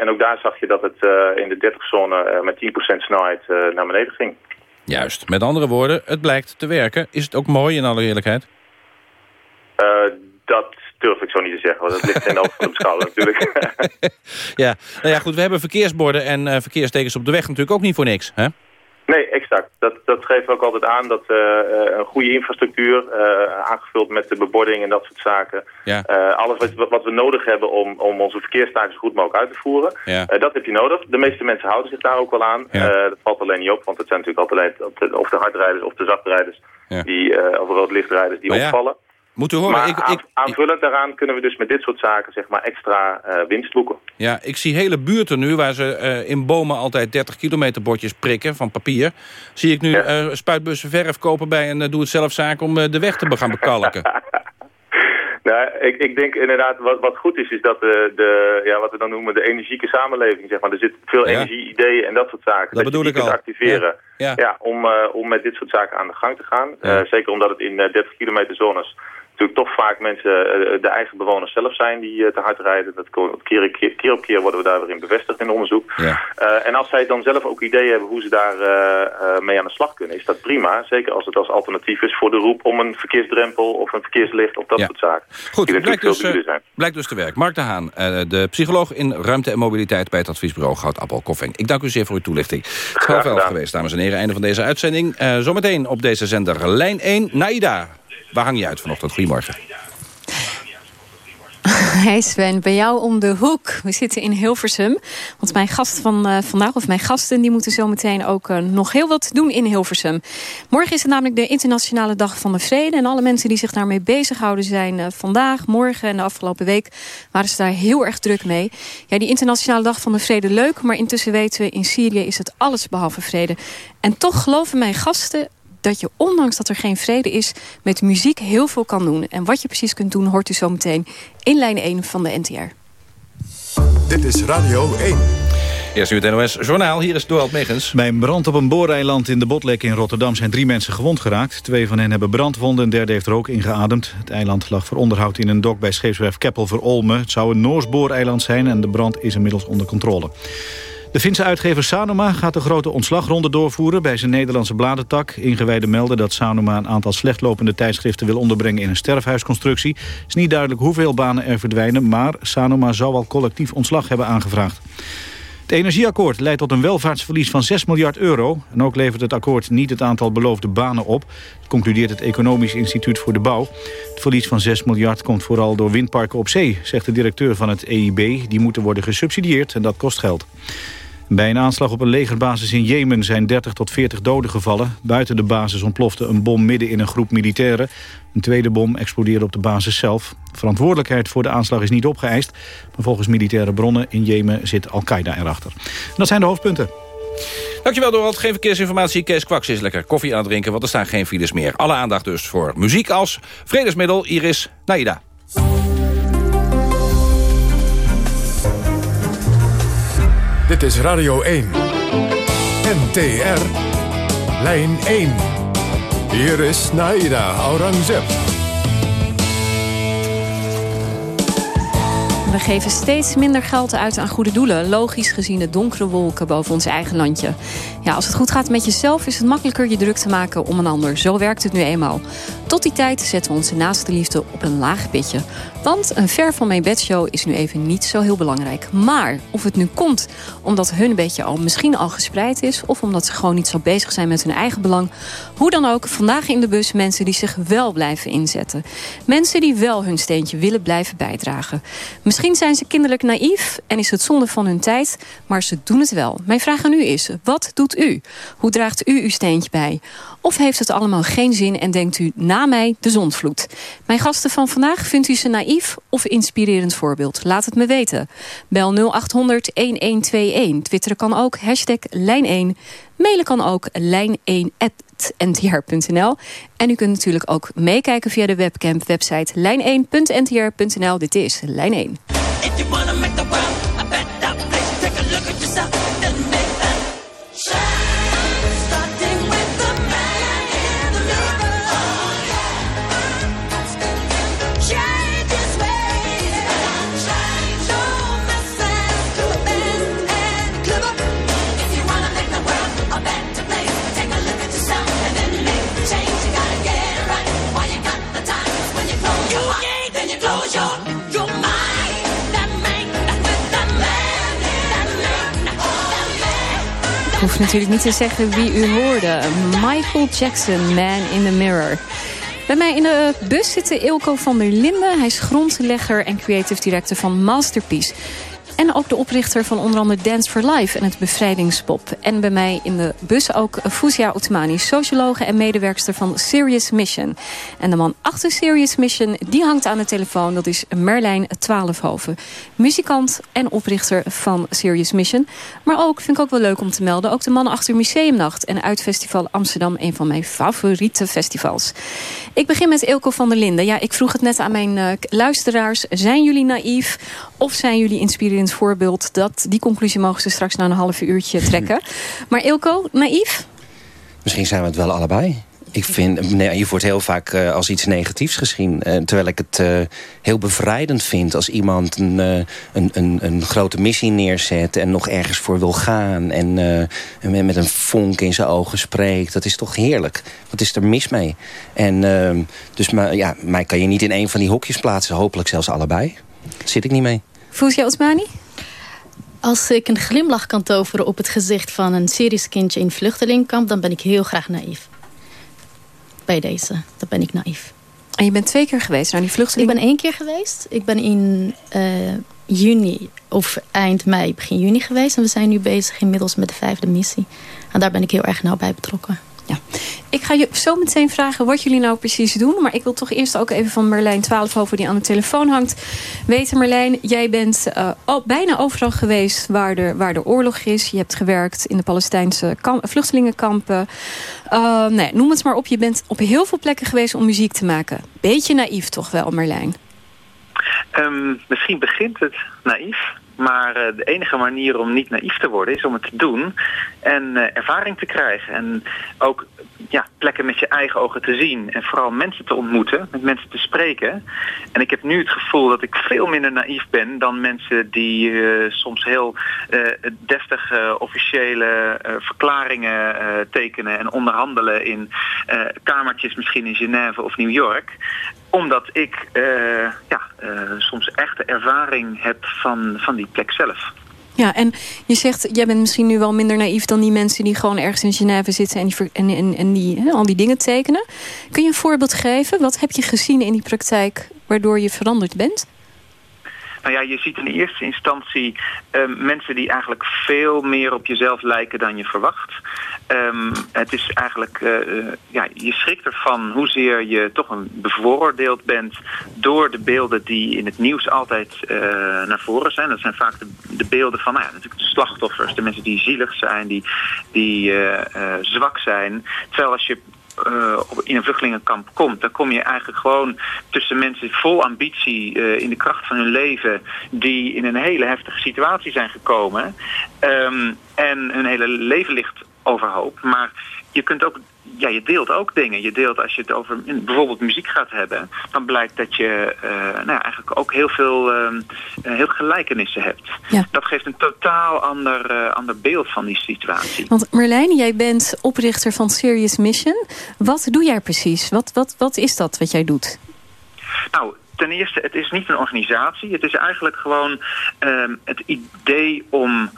en ook daar zag je dat het in de 30-zone met 10% snelheid naar beneden ging. Juist. Met andere woorden, het blijkt te werken. Is het ook mooi in alle eerlijkheid? Uh, dat durf ik zo niet te zeggen, want dat ligt in de oog van de beschouwer natuurlijk. ja. Nou ja, goed, we hebben verkeersborden en uh, verkeerstekens op de weg natuurlijk ook niet voor niks, hè? Nee, exact. Dat, dat geven we ook altijd aan. Dat uh, een goede infrastructuur, uh, aangevuld met de bebording en dat soort zaken. Ja. Uh, alles wat, wat we nodig hebben om, om onze verkeerstaken zo goed mogelijk uit te voeren. Ja. dat heb je nodig. De meeste mensen houden zich daar ook wel aan. Ja. dat valt alleen niet op, want het zijn natuurlijk altijd of de hardrijders of de zachtrijders, die, of de roodlichtrijders die opvallen. Moet u horen, maar ik, ik, aanvullend daaraan kunnen we dus met dit soort zaken zeg maar, extra uh, winst boeken. Ja, ik zie hele buurten nu waar ze uh, in bomen altijd 30 kilometer bordjes prikken van papier. Zie ik nu ja. uh, spuitbussen verf kopen bij een doe-het-zelf zaak om de weg te gaan bekalken. Nou, ik, ik denk inderdaad, wat, wat goed is, is dat de, de, ja, wat we dan noemen de energieke samenleving, zeg maar. Er zit veel Ja. energie, ideeën en dat soort zaken. Dat bedoel ik al. activeren. Ja. Ja. om, eh, om met dit soort zaken aan de gang te gaan. Eh, zeker omdat het in eh, 30 kilometer zones natuurlijk toch vaak mensen, eh, de eigen bewoners zelf zijn die eh, te hard rijden. Dat keer, keer, keer op keer worden we daarin bevestigd in onderzoek. Ja. Eh, en als zij dan zelf ook ideeën hebben hoe ze daar mee aan de slag kunnen, is dat prima. Zeker als het als alternatief is voor de roep om een verkeersdrempel of een verkeerslicht of dat Ja. soort zaken. Goed, die blijkt dus, zijn. blijkt dus te werk. Mark de Haan, de psycholoog in ruimte en mobiliteit... bij het adviesbureau Goudappel Koffing. Ik dank u zeer voor uw toelichting. Het is half elf gedaan. geweest, dames en heren. Einde van deze uitzending. Zometeen op deze zender Lijn 1. Naida, waar hang je uit vanochtend? Goedemorgen. Hey Sven, bij jou om de hoek. We zitten in Hilversum. Want mijn gast van eh, vandaag, of mijn gasten, die moeten zo meteen ook eh, nog heel wat doen in Hilversum. Morgen is het namelijk de Internationale Dag van de Vrede. En alle mensen die zich daarmee bezighouden zijn eh, vandaag, morgen en de afgelopen week waren ze daar heel erg druk mee. Ja, die Internationale Dag van de Vrede leuk, maar intussen weten we in Syrië is het alles behalve vrede. En toch geloven mijn gasten dat je, ondanks dat er geen vrede is... met muziek heel veel kan doen. En wat je precies kunt doen, hoort u zo meteen in lijn 1 van de NTR. Dit is Radio 1. Eerst nu het NOS Journaal. Hier is Dorald Megens. Bij een brand op een booreiland in de Botlek in Rotterdam zijn drie mensen gewond geraakt. Twee van hen hebben brandwonden, een derde heeft rook ingeademd. Het eiland lag voor onderhoud in een dok bij scheepswerf Keppel voor Olme. Het zou een Noors booreiland zijn en de brand is inmiddels onder controle. De Finse uitgever Sanoma gaat de grote ontslagronde doorvoeren bij zijn Nederlandse bladentak. Ingewijden melden dat Sanoma een aantal slechtlopende tijdschriften wil onderbrengen in een sterfhuisconstructie. Het is niet duidelijk hoeveel banen er verdwijnen, maar Sanoma zou al collectief ontslag hebben aangevraagd. Het energieakkoord leidt tot een welvaartsverlies van 6 miljard euro. En ook levert het akkoord niet het aantal beloofde banen op. Concludeert het Economisch Instituut voor de Bouw. Het verlies van 6 miljard komt vooral door windparken op zee, zegt de directeur van het EIB. Die moeten worden gesubsidieerd en dat kost geld. Bij een aanslag op een legerbasis in Jemen zijn 30 tot 40 doden gevallen. Buiten de basis ontplofte een bom midden in een groep militairen. Een tweede bom explodeerde op de basis zelf. Verantwoordelijkheid voor de aanslag is niet opgeëist. Maar volgens militaire bronnen in Jemen zit Al-Qaeda erachter. Dat zijn de hoofdpunten. Dankjewel Dorald. Geen verkeersinformatie. Kees Kwaks is lekker koffie aan het drinken, want er staan geen files meer. Alle aandacht dus voor muziek als vredesmiddel. Iris Naida. Is Radio 1. NTR. Lijn 1. Hier is Naida Aurangzeb. We geven steeds minder geld uit aan goede doelen. Logisch gezien de donkere wolken boven ons eigen landje. Ja, als het goed gaat met jezelf is het makkelijker je druk te maken om een ander. Zo werkt het nu eenmaal. Tot die tijd zetten we onze naaste liefde op een laag pitje. Want een ver van mijn bedshow is nu even niet zo heel belangrijk. Maar of het nu komt omdat hun bedje al misschien al gespreid is... of omdat ze gewoon niet zo bezig zijn met hun eigen belang... hoe dan ook, vandaag in de bus mensen die zich wel blijven inzetten. Mensen die wel hun steentje willen blijven bijdragen. Misschien zijn ze kinderlijk naïef en is het zonde van hun tijd... maar ze doen het wel. Mijn vraag aan u is, wat doet u? Hoe draagt u uw steentje bij? Of heeft het allemaal geen zin en denkt u na mij de zondvloed? Mijn gasten van vandaag, vindt u ze naïef of inspirerend voorbeeld? Laat het me weten. Bel 0800-1121. Twitteren kan ook, hashtag lijn1. Mailen kan ook lijn1.ntr.nl. En u kunt natuurlijk ook meekijken via de webcam website lijn1.ntr.nl. Dit is Lijn 1. Hoef natuurlijk niet te zeggen wie u hoorde. Michael Jackson, Man in the Mirror. Bij mij in de bus zit Ilko van der Linden. Hij is grondlegger en creative director van Masterpiece. En ook de oprichter van onder andere Dance for Life en het Bevrijdingspop. En bij mij in de bus ook Fuzia Otmani, sociologe en medewerkster van Serious Mission. En de man achter Serious Mission, die hangt aan de telefoon. Dat is Merlijn Twaalfhoven. Muzikant en oprichter van Serious Mission. Maar ook, vind ik ook wel leuk om te melden... ook de man achter Museumnacht en Uitfestival Amsterdam... een van mijn favoriete festivals. Ik begin met Ilko van der Linden. Ja, ik vroeg het net aan mijn uh, luisteraars. Zijn jullie naïef of zijn jullie inspirerend voorbeeld? Dat, die conclusie mogen ze straks na een half uurtje trekken. Maar Ilko, naïef? Misschien zijn we het wel allebei. Ik vind, naïef wordt heel vaak uh, als iets negatiefs gezien. Uh, terwijl ik het uh, heel bevrijdend vind als iemand een, een, een, een, grote missie neerzet... en nog ergens voor wil gaan en, en met een vonk in zijn ogen spreekt. Dat is toch heerlijk. Wat is er mis mee? En, ehm, dus maar, ja, mij kan je niet in een van die hokjes plaatsen. Hopelijk zelfs allebei. Daar zit ik niet mee. Fuzia Osmani? Als ik een glimlach kan toveren op het gezicht van een Syrisch kindje in vluchtelingkamp... dan ben ik heel graag naïef bij deze. Dan ben ik naïef. En je bent twee keer geweest naar die vluchtelingen? Ik ben één keer geweest. Ik ben in uh, juni of eind mei, begin juni geweest. En we zijn nu bezig inmiddels met de vijfde missie. En daar ben ik heel erg nauw bij betrokken. Ja. Ik ga je zo meteen vragen wat jullie nou precies doen. Maar ik wil toch eerst ook even van Merlijn Twaalfhoven die aan de telefoon hangt. Weten Merlijn, jij bent uh, bijna overal geweest waar er, waar de oorlog is. Je hebt gewerkt in de Palestijnse kamp, vluchtelingenkampen. Uh, nee, noem het maar op. Je bent op heel veel plekken geweest om muziek te maken. Beetje naïef toch wel, Merlijn? Um, misschien begint het naïef. Maar uh, de enige manier om niet naïef te worden is om het te doen en uh, ervaring te krijgen. En ook ja, plekken met je eigen ogen te zien en vooral mensen te ontmoeten, met mensen te spreken. En ik heb nu het gevoel dat ik veel minder naïef ben dan mensen die uh, soms heel deftige officiële verklaringen tekenen en onderhandelen in kamertjes misschien in Genève of New York omdat ik uh, ja, uh, soms echte ervaring heb van, van die plek zelf. Ja, en je zegt, jij bent misschien nu wel minder naïef dan die mensen die gewoon ergens in Genève zitten en, die, en, en, en die, al die dingen tekenen. Kun je een voorbeeld geven? Wat heb je gezien in die praktijk waardoor je veranderd bent? Nou ja, je ziet in eerste instantie um, mensen die eigenlijk veel meer op jezelf lijken dan je verwacht. Um, het is eigenlijk, uh, ja, je schrikt ervan hoezeer je toch een bevooroordeeld bent door de beelden die in het nieuws altijd uh, naar voren zijn. Dat zijn vaak de, de beelden van nou ja, natuurlijk de slachtoffers, de mensen die zielig zijn, die, die zwak zijn. Terwijl als je uh, in een vluchtelingenkamp komt, dan kom je eigenlijk gewoon tussen mensen vol ambitie uh, in de kracht van hun leven, die in een hele heftige situatie zijn gekomen um, en hun hele leven ligt overhoop. Maar je kunt ook ja, je deelt ook dingen. Je deelt als je het over bijvoorbeeld muziek gaat hebben, dan blijkt dat je uh, nou ja, eigenlijk ook heel veel uh, heel gelijkenissen hebt. Ja. Dat geeft een totaal ander, uh, ander beeld van die situatie. Want Merlijn, jij bent oprichter van Serious Mission. Wat doe jij precies? Wat, wat, wat is dat wat jij doet? Nou, ten eerste, het is niet een organisatie. Het is eigenlijk gewoon uh, het idee om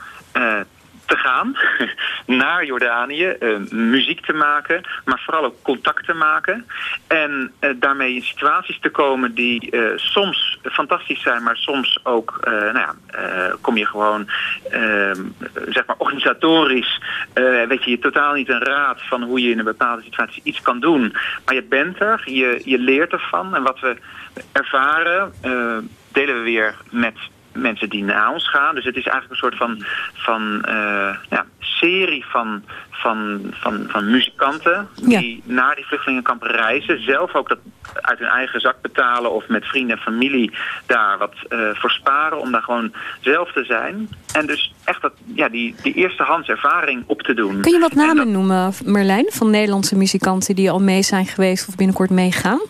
te gaan naar Jordanië, uh, muziek te maken, maar vooral ook contact te maken. En uh, daarmee in situaties te komen die uh, soms fantastisch zijn, maar soms ook, nou ja, kom je gewoon, ehm, zeg maar organisatorisch, weet je, je totaal niet een raad van hoe je in een bepaalde situatie iets kan doen. Maar je bent er, je, je leert ervan en wat we ervaren, delen we weer met mensen die na ons gaan. Dus het is eigenlijk een soort van, van uh, ja, serie van, van, van, van muzikanten die ja. naar die vluchtelingenkampen reizen. Zelf ook dat uit hun eigen zak betalen of met vrienden en familie daar wat uh, voor sparen om daar gewoon zelf te zijn. En dus echt dat, ja, die, die eerstehands ervaring op te doen. Kun je wat namen dat... noemen, Merlijn, van Nederlandse muzikanten die al mee zijn geweest of binnenkort meegaan?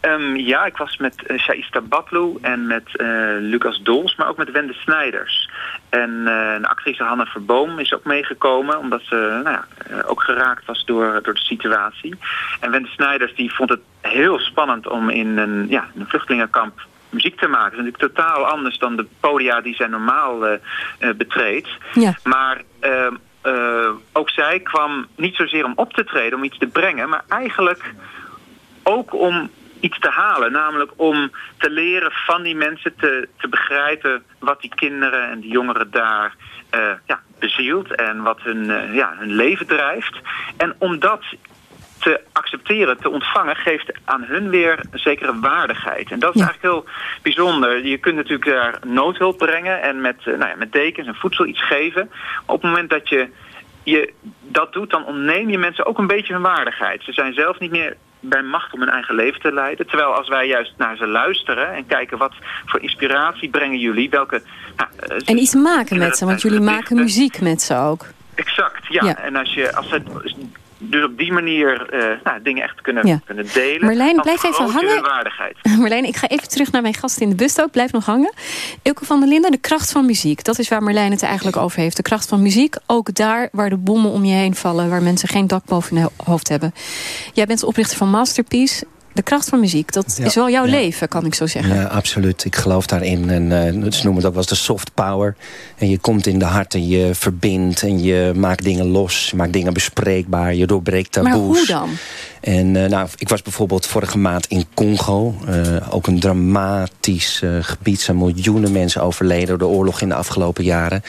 Um, ja, ik was met uh, Shaista Batlu en met uh, Lucas Dols, maar ook met Wende Snijders. En uh, een actrice Hanna Verboom is ook meegekomen, omdat ze nou ja, ook geraakt was door, door de situatie. En Wende Snijders die vond het heel spannend om in een, ja, een vluchtelingenkamp muziek te maken. Dat is natuurlijk totaal anders dan de podia die zij normaal betreedt. Ja. Maar... ook zij kwam niet zozeer om op te treden, om iets te brengen, maar eigenlijk ook om iets te halen. Namelijk om te leren van die mensen te, te begrijpen wat die kinderen en die jongeren daar uh, ja, bezielt en wat hun, uh, ja, hun leven drijft. En om dat te accepteren, te ontvangen, geeft aan hun weer een zekere waardigheid. En dat is eigenlijk heel bijzonder. Je kunt natuurlijk daar noodhulp brengen en met, uh, nou ja, met dekens en voedsel iets geven. Maar op het moment dat je, je dat doet, dan ontneem je mensen ook een beetje hun waardigheid. Ze zijn zelf niet meer bij macht om hun eigen leven te leiden. Terwijl als wij juist naar ze luisteren en kijken wat voor inspiratie brengen jullie, welke... Nou, en iets maken met ze, want jullie maken muziek met ze ook. Exact, ja. ja. En als, je, als ze dus op die manier uh, nou, dingen echt kunnen, ja. kunnen delen. Marlijn, blijf even hangen. Marlijn, ik ga even terug naar mijn gast in de bus ook. Blijf nog hangen. Ilke van der Linden, de kracht van muziek. Dat is waar Marlijn het eigenlijk over heeft. De kracht van muziek, ook daar waar de bommen om je heen vallen... waar mensen geen dak boven hun hoofd hebben. Jij bent de oprichter van Masterpiece de kracht van muziek, dat ja, is wel jouw ja. leven, kan ik zo zeggen. Ja, absoluut. Ik geloof daarin. En uh, ze noemen het ook wel eens de soft power. En je komt in de harten, je verbindt en je maakt dingen los. Je maakt dingen bespreekbaar, je doorbreekt taboes. Maar hoe dan? En uh, nou, ik was bijvoorbeeld vorige maand in Congo. Uh, ook een dramatisch uh, gebied. Zijn miljoenen mensen overleden door de oorlog in de afgelopen jaren.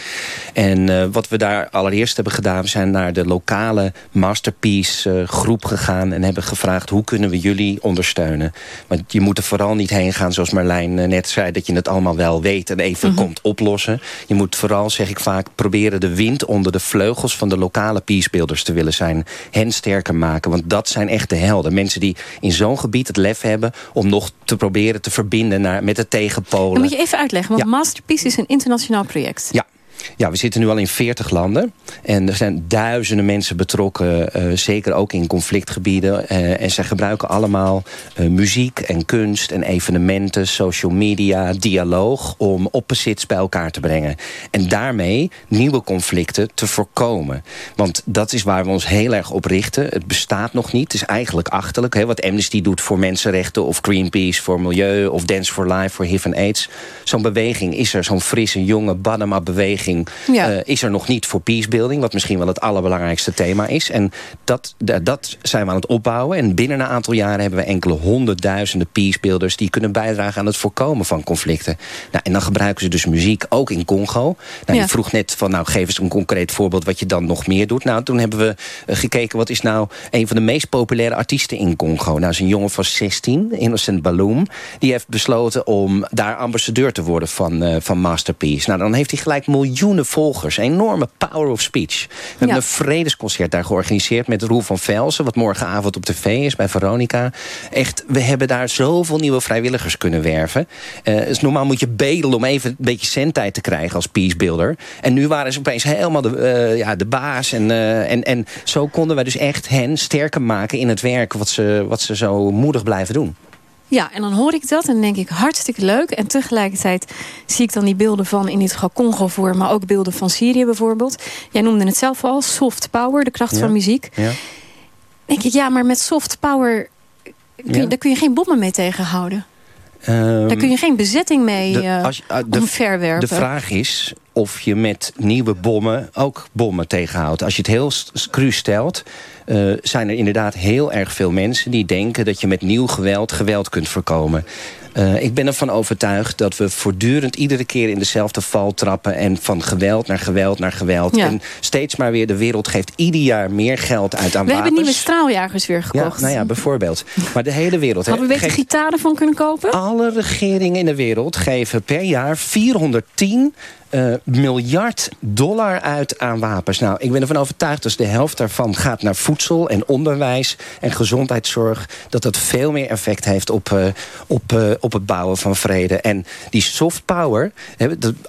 En wat we daar allereerst hebben gedaan... we zijn naar de lokale Masterpiece groep gegaan... en hebben gevraagd hoe kunnen we jullie ondersteunen. Want je moet er vooral niet heen gaan zoals Marlijn net zei... dat je het allemaal wel weet en even mm -hmm. komt oplossen. Je moet vooral, zeg ik vaak, proberen de wind onder de vleugels... van de lokale peacebuilders te willen zijn. Hen sterker maken, want dat zijn echt de helden. Mensen die in zo'n gebied het lef hebben... om nog te proberen te verbinden naar, met de tegenpolen. Dan moet je even uitleggen, want ja. Masterpiece is een internationaal project. Ja. Ja, we zitten nu al in 40 landen. En er zijn duizenden mensen betrokken. Uh, zeker ook in conflictgebieden. Uh, en zij gebruiken allemaal uh, muziek en kunst en evenementen, social media, dialoog... om opposites bij elkaar te brengen. En daarmee nieuwe conflicten te voorkomen. Want dat is waar we ons heel erg op richten. Het bestaat nog niet. Het is eigenlijk achterlijk. Hè, wat Amnesty doet voor mensenrechten... of Greenpeace voor milieu of Dance for Life voor HIV en AIDS. Zo'n beweging is er. Zo'n frisse, jonge, bottom-up beweging ja. uh, is er nog niet voor peacebuilding. Wat misschien wel het allerbelangrijkste thema is. En dat, dat zijn we aan het opbouwen. En binnen een aantal jaren hebben we enkele honderdduizenden peacebuilders... die kunnen bijdragen aan het voorkomen van conflicten. Nou, en dan gebruiken ze dus muziek, ook in Congo. Nou, ja. Je vroeg net van, nou geef eens een concreet voorbeeld... wat je dan nog meer doet. Nou, toen hebben we uh, gekeken, wat is nou een van de meest populaire artiesten in Congo? Nou, is een jongen van 16, Innocent Balloon. Die heeft besloten om daar ambassadeur te worden van, uh, van Masterpiece. Nou, dan heeft hij gelijk miljoenen miljoenen volgers. Enorme power of speech. We ja. hebben een vredesconcert daar georganiseerd met Roel van Velsen... wat morgenavond op tv is bij Veronica. Echt, we hebben daar zoveel nieuwe vrijwilligers kunnen werven. Uh, dus normaal moet je bedelen om even een beetje zendtijd te krijgen als peacebuilder. En nu waren ze opeens helemaal de, uh, ja, de baas. En, uh, en, en zo konden wij dus echt hen sterker maken in het werk... wat ze, wat ze zo moedig blijven doen. Ja, en dan hoor ik dat en dan denk ik hartstikke leuk. En tegelijkertijd zie ik dan die beelden van in dit geval Congo voor... maar ook beelden van Syrië bijvoorbeeld. Jij noemde het zelf al, soft power, de kracht ja. van muziek. Ja. denk ik, ja, maar met soft power... Kun je, daar kun je geen bommen mee tegenhouden. Daar kun je geen bezetting mee de, uh, als, uh, de, omverwerpen. De vraag is of je met nieuwe bommen ook bommen tegenhoudt. Als je het heel cru stelt... Uh, zijn er inderdaad heel erg veel mensen die denken... dat je met nieuw geweld geweld kunt voorkomen. Uh, ik ben ervan overtuigd dat we voortdurend iedere keer in dezelfde val trappen... en van geweld naar geweld naar geweld. Ja. En steeds maar weer de wereld geeft ieder jaar meer geld uit aan we wapens. hebben nieuwe straaljagers weer gekocht. Ja, nou ja, bijvoorbeeld. Maar de hele wereld... Hadden we beter gitaren van kunnen kopen? Alle regeringen in de wereld geven per jaar 410 uh, miljard dollar uit aan wapens. Nou, ik ben ervan overtuigd dat de helft daarvan gaat naar voedsel en onderwijs en gezondheidszorg. Dat dat veel meer effect heeft op, uh, op, uh, op het bouwen van vrede. En die soft power,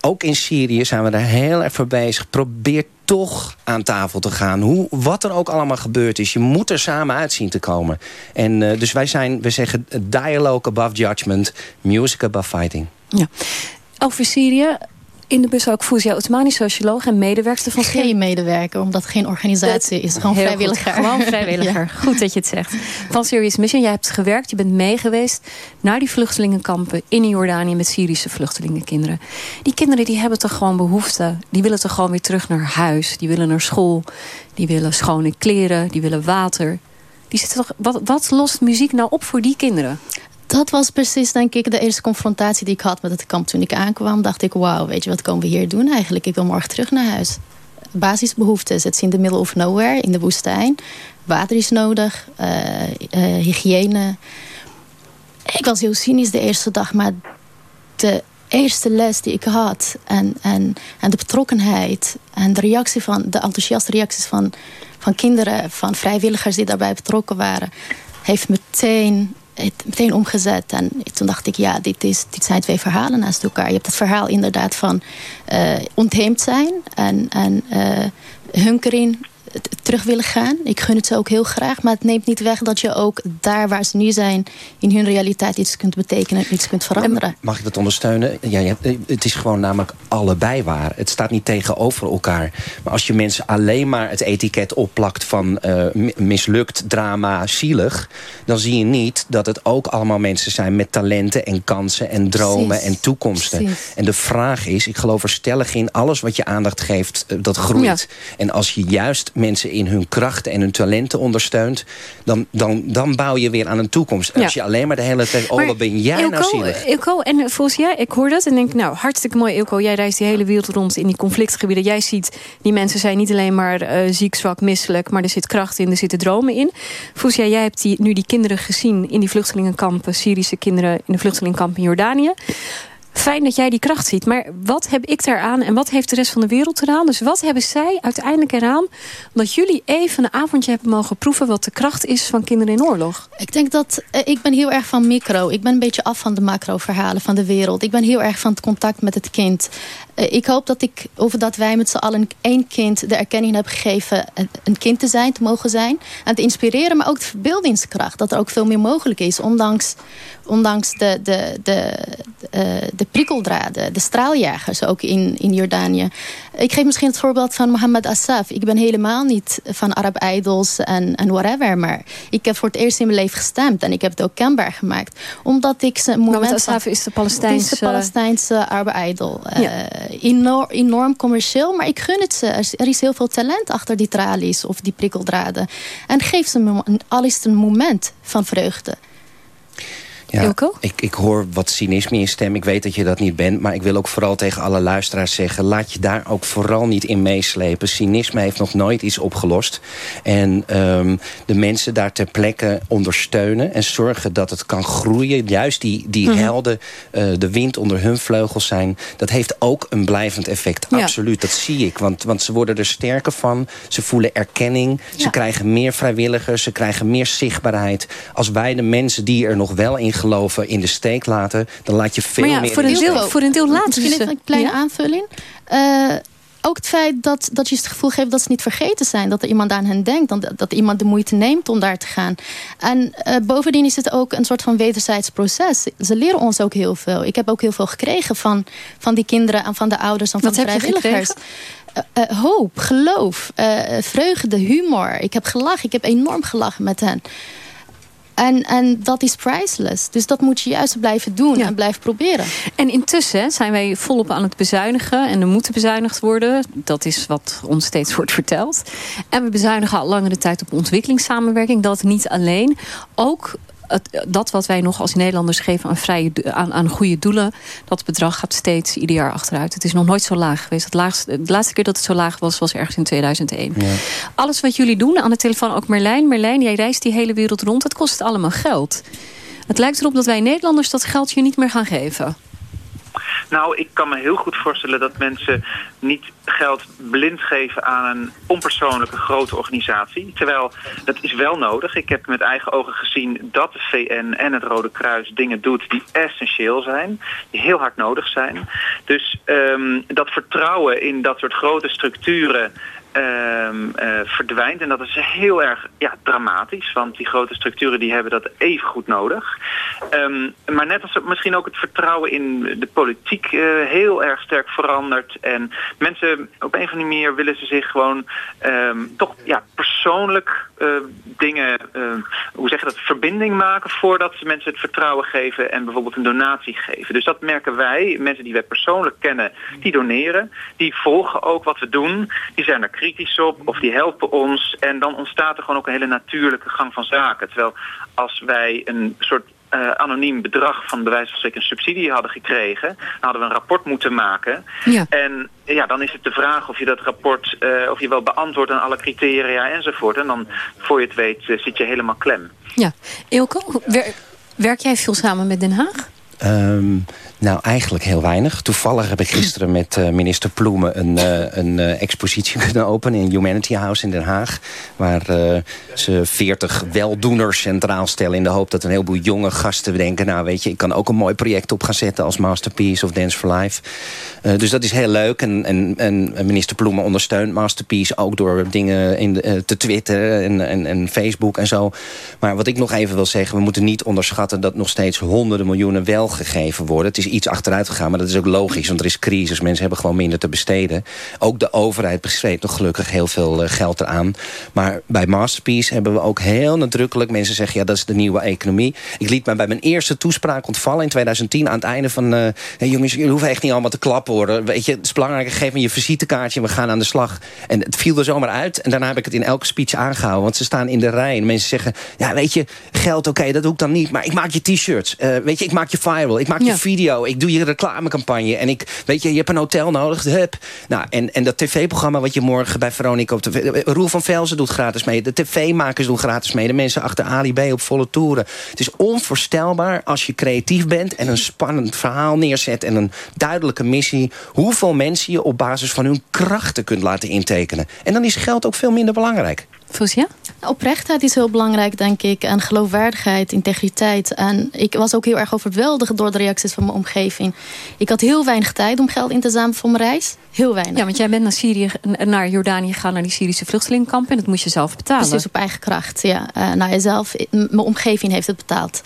ook in Syrië zijn we daar heel erg voor bezig. Probeer toch aan tafel te gaan. Hoe, wat er ook allemaal gebeurd is. Je moet er samen uit zien te komen. En dus wij zijn, we zeggen dialogue above judgment, music above fighting. Ja. Over Syrië, in de bus ook Fouzia Othmani, socioloog en medewerkster van Geen medewerker, omdat het geen organisatie is. Gewoon Heel vrijwilliger. Goed, gewoon vrijwilliger. ja. Goed dat je het zegt. Van Serious Mission, jij hebt gewerkt, je bent meegeweest naar die vluchtelingenkampen in Jordanië met Syrische vluchtelingenkinderen. Die kinderen die hebben toch gewoon behoefte. Die willen toch gewoon weer terug naar huis. Die willen naar school. Die willen schone kleren. Die willen water. Die zitten toch, wat, wat lost muziek nou op voor die kinderen? Dat was precies, denk ik, de eerste confrontatie die ik had met het kamp. Toen ik aankwam, dacht ik, wauw, weet je, wat komen we hier doen eigenlijk? Ik wil morgen terug naar huis. Basisbehoeftes, het is in the middle of nowhere, in de woestijn. Water is nodig, uh, uh, hygiëne. Ik was heel cynisch de eerste dag, maar de eerste les die ik had... en, en, en de betrokkenheid en de, reactie van, de enthousiaste reacties van, van kinderen... van vrijwilligers die daarbij betrokken waren... heeft meteen meteen omgezet. En toen dacht ik, ja, dit, is, dit zijn twee verhalen naast elkaar. Je hebt het verhaal inderdaad van uh, ontheemd zijn en, en uh, hunkering terug willen gaan. Ik gun het ze ook heel graag. Maar het neemt niet weg dat je ook daar waar ze nu zijn... in hun realiteit iets kunt betekenen en iets kunt veranderen. Mag ik dat ondersteunen? Ja, het is gewoon namelijk allebei waar. Het staat niet tegenover elkaar. Maar als je mensen alleen maar het etiket opplakt van uh, mislukt, drama, zielig... dan zie je niet dat het ook allemaal mensen zijn met talenten en kansen en dromen Precies. en toekomsten. Precies. En de vraag is, ik geloof er stellig in... alles wat je aandacht geeft, uh, dat groeit. Ja. En als je juist mensen in hun krachten en hun talenten ondersteunt... dan, dan, dan bouw je weer aan een toekomst. Ja. Als je alleen maar de hele tijd... oh, wat ben jij Ilko, nou zielig? Ilko, en volgens jij, ik hoor dat en denk... nou, hartstikke mooi Ilko, jij reist die hele wereld rond in die conflictgebieden. Jij ziet, die mensen zijn niet alleen maar uh, ziek, zwak, misselijk... maar er zit kracht in, er zitten dromen in. Volgens jij, jij hebt die, nu die kinderen gezien in die vluchtelingenkampen... Syrische kinderen in de vluchtelingenkamp in Jordanië fijn dat jij die kracht ziet. Maar wat heb ik daaraan en wat heeft de rest van de wereld eraan? Dus wat hebben zij uiteindelijk eraan... dat jullie even een avondje hebben mogen proeven... wat de kracht is van kinderen in oorlog? Ik denk dat... Uh, ik ben heel erg van micro. Ik ben een beetje af van de macro-verhalen van de wereld. Ik ben heel erg van het contact met het kind. Uh, ik hoop dat, ik, over dat wij met z'n allen één kind de erkenning hebben gegeven... een kind te zijn, te mogen zijn. En te inspireren, maar ook de verbeeldingskracht. Dat er ook veel meer mogelijk is. Ondanks, ondanks de, de, de, uh, de prikkeldraden, de straaljagers ook in, in Jordanië. Ik geef misschien het voorbeeld van Mohammed Assaf. Ik ben helemaal niet van Arab Idols en, en whatever. Maar ik heb voor het eerst in mijn leven gestemd. En ik heb het ook kenbaar gemaakt. Omdat ik ze... Mohammed Assaf is de Palestijnse... is de Palestijnse Arab Idol. Ja. Uh, enorm, enorm commercieel. Maar ik gun het ze. Er is heel veel talent achter die tralies of die prikkeldraden. En geef ze al is het een moment van vreugde. Ja, ik, ik hoor wat cynisme in je stem. Ik weet dat je dat niet bent. Maar ik wil ook vooral tegen alle luisteraars zeggen... laat je daar ook vooral niet in meeslepen. Cynisme heeft nog nooit iets opgelost. En um, de mensen daar ter plekke ondersteunen... en zorgen dat het kan groeien. Juist die, die mm -hmm. helden, uh, de wind onder hun vleugels zijn... dat heeft ook een blijvend effect. Ja. Absoluut, dat zie ik. Want, want ze worden er sterker van. Ze voelen erkenning. Ja. Ze krijgen meer vrijwilligers. Ze krijgen meer zichtbaarheid. Als wij de mensen die er nog wel in geloven in de steek laten... dan laat je veel ja, meer... Voor een, deel, voor een deel laten Misschien een kleine ja? aanvulling. Uh, ook het feit dat, dat je het gevoel geeft dat ze niet vergeten zijn. Dat er iemand aan hen denkt. Dat, dat iemand de moeite neemt om daar te gaan. En uh, bovendien is het ook een soort van wederzijds proces. Ze leren ons ook heel veel. Ik heb ook heel veel gekregen van, van die kinderen en van de ouders en van Wat de vrijwilligers. Uh, uh, hoop, geloof, vreugde, humor. Ik heb gelachen. Ik heb enorm gelachen met hen. En, en dat is priceless. Dus dat moet je juist blijven doen ja. en blijven proberen. En intussen zijn wij volop aan het bezuinigen. En er moet bezuinigd worden. Dat is wat ons steeds wordt verteld. En we bezuinigen al langere tijd op ontwikkelingssamenwerking. Dat niet alleen. Ook het, dat wat wij nog als Nederlanders geven aan, vrije, aan, aan goede doelen... dat bedrag gaat steeds ieder jaar achteruit. Het is nog nooit zo laag geweest. Het laagste, de laatste keer dat het zo laag was, was ergens in 2001. Ja. Alles wat jullie doen, aan de telefoon ook Merlijn. Merlijn, jij reist die hele wereld rond. Het kost allemaal geld. Het lijkt erop dat wij Nederlanders dat geld je niet meer gaan geven. Nou, ik kan me heel goed voorstellen dat mensen niet geld blind geven aan een onpersoonlijke grote organisatie. Terwijl, dat is wel nodig. Ik heb met eigen ogen gezien dat de VN en het Rode Kruis dingen doet die essentieel zijn. Die heel hard nodig zijn. Dus um, dat vertrouwen in dat soort grote structuren um, uh, verdwijnt. En dat is heel erg ja, dramatisch, want die grote structuren die hebben dat even goed nodig. Um, maar net als misschien ook het vertrouwen in de politiek uh, heel erg sterk verandert. En mensen op een of andere manier willen ze zich gewoon um, toch ja, persoonlijk uh, dingen, hoe zeg je dat, verbinding maken voordat ze mensen het vertrouwen geven en bijvoorbeeld een donatie geven. Dus dat merken wij, mensen die wij persoonlijk kennen, die doneren, die volgen ook wat we doen, die zijn er kritisch op of die helpen ons. En dan ontstaat er gewoon ook een hele natuurlijke gang van zaken. Terwijl als wij een soort eh, anoniem bedrag van bij wijze van spreken een subsidie hadden gekregen, dan hadden we een rapport moeten maken. Ja. En ja, dan is het de vraag of je dat rapport, eh, of je wel beantwoordt aan alle criteria enzovoort. En dan, voor je het weet, eh, zit je helemaal klem. Ja. Ilko, wer- werk jij veel samen met Den Haag? Ehm, nou, eigenlijk heel weinig. Toevallig heb ik gisteren met eh, minister Ploemen een, eh, een eh, expositie kunnen openen in Humanity House in Den Haag. Waar ze veertig weldoeners centraal stellen in de hoop dat een heleboel jonge gasten denken... nou weet je, ik kan ook een mooi project op gaan zetten als Masterpiece of Dance for Life. Dus dat is heel leuk. En, en, en minister Ploemen ondersteunt Masterpiece ook door dingen in de, te twitteren en, en, en Facebook en zo. Maar wat ik nog even wil zeggen, we moeten niet onderschatten dat nog steeds honderden miljoenen wel gegeven worden. Het is iets achteruit gegaan, maar dat is ook logisch, want er is crisis. Mensen hebben gewoon minder te besteden. Ook de overheid besteedt nog gelukkig heel veel eh, geld eraan. Maar bij Masterpiece hebben we ook heel nadrukkelijk... mensen zeggen, ja, dat is de nieuwe economie. Ik liet mij bij mijn eerste toespraak ontvallen in 2010... aan het einde van, eh jongens, jullie hoeven echt niet allemaal te klappen, hoor. Weet je, het is belangrijk, geef me je visitekaartje en we gaan aan de slag. En het viel er zomaar uit. En daarna heb ik het in elke speech aangehouden. Want ze staan in de rij en mensen zeggen... ja, weet je, geld, oké, dat doe ik dan niet. Maar ik maak je t-shirts. Eh, weet je, ik maak je viral. Ik maak je video. Ik doe je reclamecampagne. En ik, weet je, je hebt een hotel nodig. Hup. Nou, en, en dat tv-programma wat je morgen bij Veronica op tv... eh, Roel van Velzen doet gratis mee. De tv-makers doen gratis mee. De mensen achter Ali B op volle toeren. Het is onvoorstelbaar als je creatief bent... en een spannend verhaal neerzet en een duidelijke missie... hoeveel mensen je op basis van hun krachten kunt laten intekenen. En dan is geld ook veel minder belangrijk. Fousia? Oprechtheid is heel belangrijk, denk ik. En geloofwaardigheid, integriteit. En ik was ook heel erg overweldigd door de reacties van mijn omgeving. Ik had heel weinig tijd om geld in te zamelen voor mijn reis. Heel weinig. Ja, want jij bent naar, Syrië, naar Jordanië gegaan, naar die Syrische vluchtelingenkamp. En dat moest je zelf betalen. Precies op eigen kracht, ja. Uh, nou, jezelf, mijn omgeving heeft het betaald.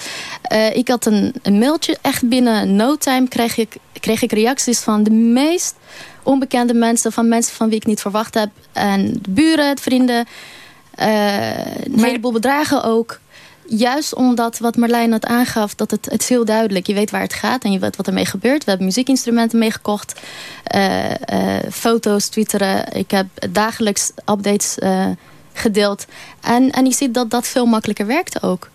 Uh, ik had een, een, mailtje, echt binnen no time kreeg ik, kreeg ik reacties van de meest onbekende mensen. Van mensen van wie ik niet verwacht heb. En de buren, vrienden. Uh, een heleboel bedragen ook. Juist omdat wat Marlijn net aangaf, dat het, het is heel duidelijk. Je weet waar het gaat en je weet wat ermee gebeurt. We hebben muziekinstrumenten meegekocht. Uh, uh, foto's, twitteren. Ik heb dagelijks updates gedeeld. En, en je ziet dat dat veel makkelijker werkt ook.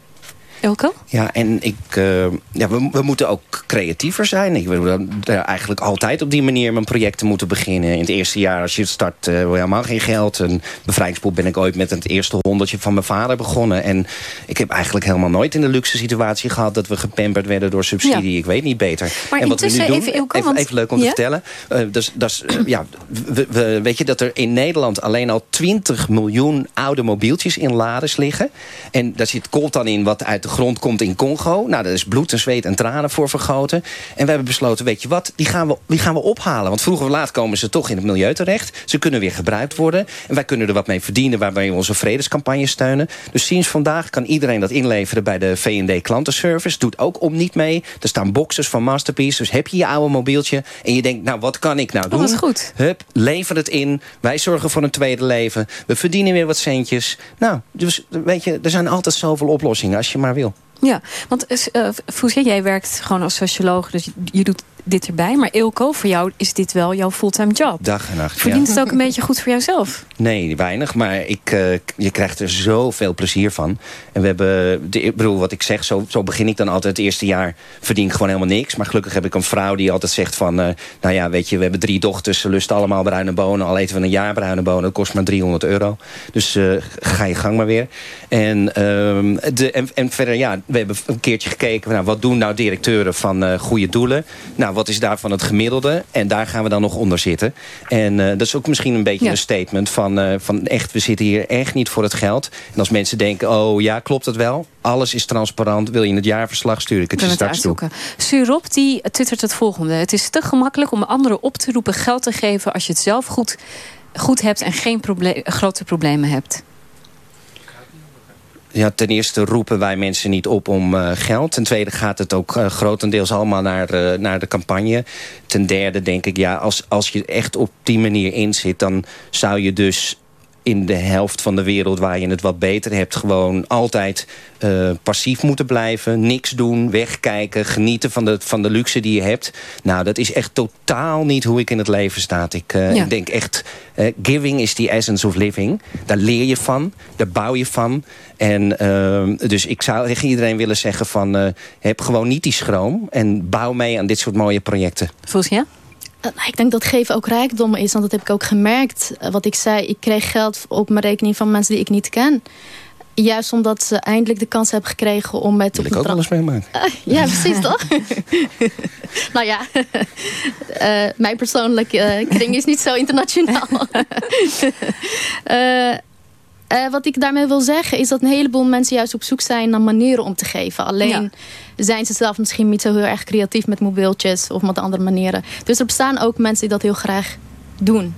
Elke? Ja, en ik, uh, ja, we, we, moeten ook creatiever zijn. Ik wil uh, eigenlijk altijd op die manier mijn projecten moeten beginnen. In het eerste jaar, als je start, uh, wil je helemaal geen geld. Een bevrijdingspoel ben ik ooit met het eerste honderdje van mijn vader begonnen. En ik heb eigenlijk helemaal nooit in de luxe situatie gehad... dat we gepamperd werden door subsidie. Ja. Ik weet niet beter. Maar en wat we nu doen, even, even, even, leuk om te vertellen. dus, dus, ja, we, we, weet je dat er in Nederland alleen al 20 miljoen oude mobieltjes in lades liggen. En daar zit coltan in wat uit de grond komt in Congo. Nou, daar is bloed en zweet en tranen voor vergoten. En we hebben besloten, weet je wat, die gaan we, die gaan we ophalen. Want vroeger of laat komen ze toch in het milieu terecht. Ze kunnen weer gebruikt worden. En wij kunnen er wat mee verdienen waarbij we onze vredescampagne steunen. Dus sinds vandaag kan iedereen dat inleveren bij de V&D klantenservice. Doet ook om niet mee. Er staan boxes van Masterpiece. Dus heb je je oude mobieltje en je denkt, nou, wat kan ik nou doen? Oh, dat is goed. Hup, lever het in. Wij zorgen voor een tweede leven. We verdienen weer wat centjes. Nou, dus weet je, er zijn altijd zoveel oplossingen als je maar. Ja, want uh, jij werkt gewoon als socioloog, dus je doet dit erbij. Maar Ilko, voor jou is dit wel jouw fulltime job. Dag en nacht, Verdient ja. het ook een beetje goed voor jouzelf? Nee, weinig. Maar ik, uh, je krijgt er zoveel plezier van. En we hebben, de, ik bedoel, wat ik zeg, zo, zo begin ik dan altijd. Het eerste jaar verdien ik gewoon helemaal niks. Maar gelukkig heb ik een vrouw die altijd zegt van... Uh, nou ja, weet je, we hebben drie dochters. Ze lusten allemaal bruine bonen. Al eten we een jaar bruine bonen. Dat kost maar 300 euro. Dus uh, ga je gang maar weer. En, de, en, en, verder, ja, we hebben een keertje gekeken... Nou, wat doen nou directeuren van goede doelen? Nou, wat is daarvan het gemiddelde? En daar gaan we dan nog onder zitten. En dat is ook misschien een beetje ja. een statement van, uh, van echt, we zitten hier echt niet voor het geld. En als mensen denken, oh ja, klopt het wel? Alles is transparant. Wil je het jaarverslag sturen? Ik het je straks toe. Surop die twittert het volgende. Het is te gemakkelijk om anderen op te roepen geld te geven... als je het zelf goed, goed hebt en geen proble grote problemen hebt. Ja, ten eerste roepen wij mensen niet op om uh, geld. Ten tweede gaat het ook uh, grotendeels allemaal naar, uh, naar de campagne. Ten derde denk ik, ja, als, als je echt op die manier inzit... dan zou je dus in de helft van de wereld waar je het wat beter hebt... gewoon altijd uh, passief moeten blijven, niks doen, wegkijken... genieten van de, van de luxe die je hebt. Nou, dat is echt totaal niet hoe ik in het leven sta. Ik, uh, ik denk echt, uh, giving is the essence of living. Daar leer je van, daar bouw je van. En dus ik zou tegen iedereen willen zeggen van... heb gewoon niet die schroom en bouw mee aan dit soort mooie projecten. Volgens ja? Nou, ik denk dat geven ook rijkdom is. Want dat heb ik ook gemerkt. Wat ik zei, ik kreeg geld op mijn rekening van mensen die ik niet ken. Juist omdat ze eindelijk de kans hebben gekregen om met... Wil ik ook eens meemaken. Uh, ja, precies toch? nou ja, uh, mijn persoonlijke uh, kring is niet zo internationaal. Uh, wat ik daarmee wil zeggen is dat een heleboel mensen juist op zoek zijn naar manieren om te geven. Alleen zijn ze zelf misschien niet zo heel erg creatief met mobieltjes of met andere manieren. Dus er bestaan ook mensen die dat heel graag doen.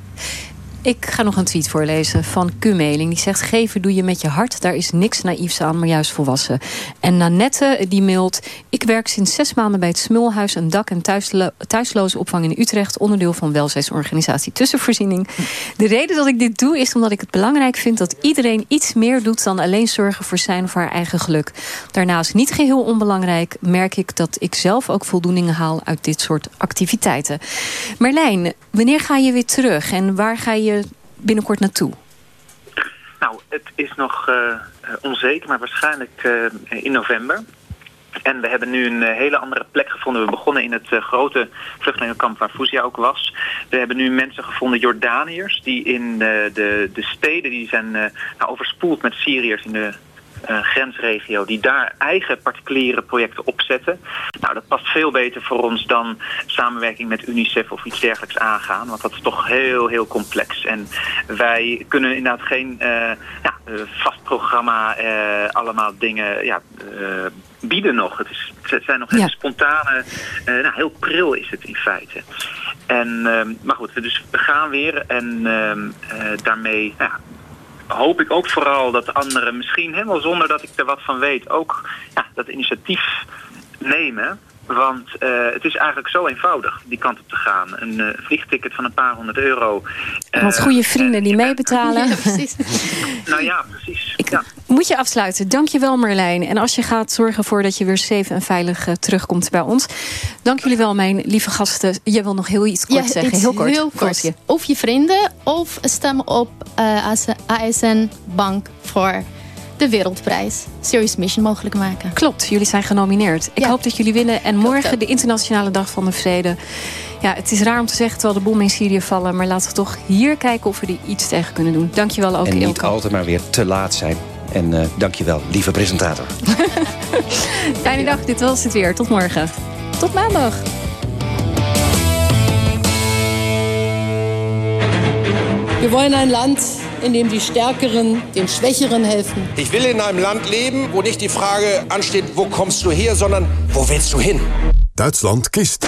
Ik ga nog een tweet voorlezen van Q-mailing. Die zegt, geven doe je met je hart. Daar is niks naïefs aan, maar juist volwassen. En Nanette die mailt... Ik werk sinds zes maanden bij het Smulhuis... een dak- en thuisloze opvang in Utrecht... onderdeel van welzijnsorganisatie Tussenvoorziening. De reden dat ik dit doe is omdat ik het belangrijk vind... dat iedereen iets meer doet dan alleen zorgen voor zijn of haar eigen geluk. Daarnaast niet geheel onbelangrijk... merk ik dat ik zelf ook voldoening haal uit dit soort activiteiten. Marlijn, wanneer ga je weer terug en waar ga je binnenkort naartoe? Nou, het is nog uh, onzeker, maar waarschijnlijk uh, in november. En we hebben nu een hele andere plek gevonden. We begonnen in het grote vluchtelingenkamp waar Fuzia ook was. We hebben nu mensen gevonden, Jordaniërs, die in de, de, de steden die zijn nou, overspoeld met Syriërs in de grensregio die daar eigen particuliere projecten opzetten. Nou, dat past veel beter voor ons dan samenwerking met UNICEF of iets dergelijks aangaan. Want dat is toch heel, heel complex. En wij kunnen inderdaad geen uh, ja, vast programma, uh, allemaal dingen ja, bieden nog. Het, is, het zijn nog hele ja. spontane, nou, heel pril is het in feite. En, maar goed, dus we gaan weer en daarmee nou, hoop ik ook vooral dat anderen misschien helemaal zonder dat ik er wat van weet ook ja, dat initiatief nemen. Want uh, het is eigenlijk zo eenvoudig die kant op te gaan. Een uh, vliegticket van een paar honderd euro. Uh, Wat goede vrienden die meebetalen. Ja, precies. nou ja, precies. Ik ja. Moet je afsluiten. Dankjewel Marlijn. En als je gaat zorgen ervoor dat je weer safe en veilig terugkomt bij ons. Dank jullie wel mijn lieve gasten. Je wil nog heel iets kort ja, zeggen. Heel kort. Heel kort. Je. Of je vrienden of stem op ASN Bank voor de wereldprijs Serious Mission mogelijk maken. Klopt, jullie zijn genomineerd. Ik ja. hoop dat jullie winnen. En morgen de Internationale Dag van de Vrede. Ja, het is raar om te zeggen terwijl de bommen in Syrië vallen... maar laten we toch hier kijken of we er iets tegen kunnen doen. Dankjewel ook, En niet altijd maar weer te laat zijn. En uh, dankjewel, lieve presentator. Fijne dag, dit was het weer. Tot morgen. Tot maandag. We wollen ein Land, in dem die Stärkeren den Schwächeren helfen. Ich will in einem Land leben, wo nicht die Frage ansteht, wo kommst du her, sondern wo willst du hin? Duitsland kiest.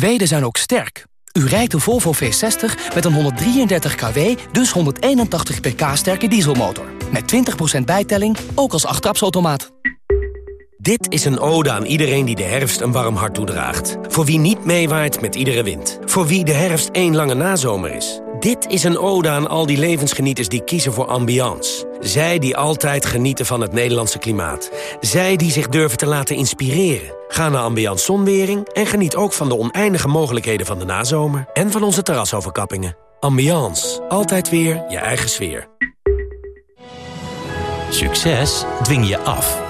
Zweden zijn ook sterk. U rijdt de Volvo V60 met een 133 kW, dus 181 pk sterke dieselmotor. Met 20% bijtelling, ook als achttrapsautomaat. Dit is een ode aan iedereen die de herfst een warm hart toedraagt. Voor wie niet meewaait met iedere wind. Voor wie de herfst één lange nazomer is. Dit is een ode aan al die levensgenieters die kiezen voor ambiance. Zij die altijd genieten van het Nederlandse klimaat. Zij die zich durven te laten inspireren. Ga naar Ambiance Zonwering en geniet ook van de oneindige mogelijkheden van de nazomer... en van onze terrasoverkappingen. Ambiance. Altijd weer je eigen sfeer. Succes dwing je af.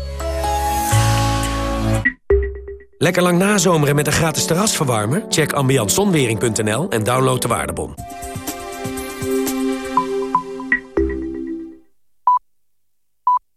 Lekker lang nazomeren met een gratis terrasverwarmer? Check ambiantzonwering.nl en download de waardebon.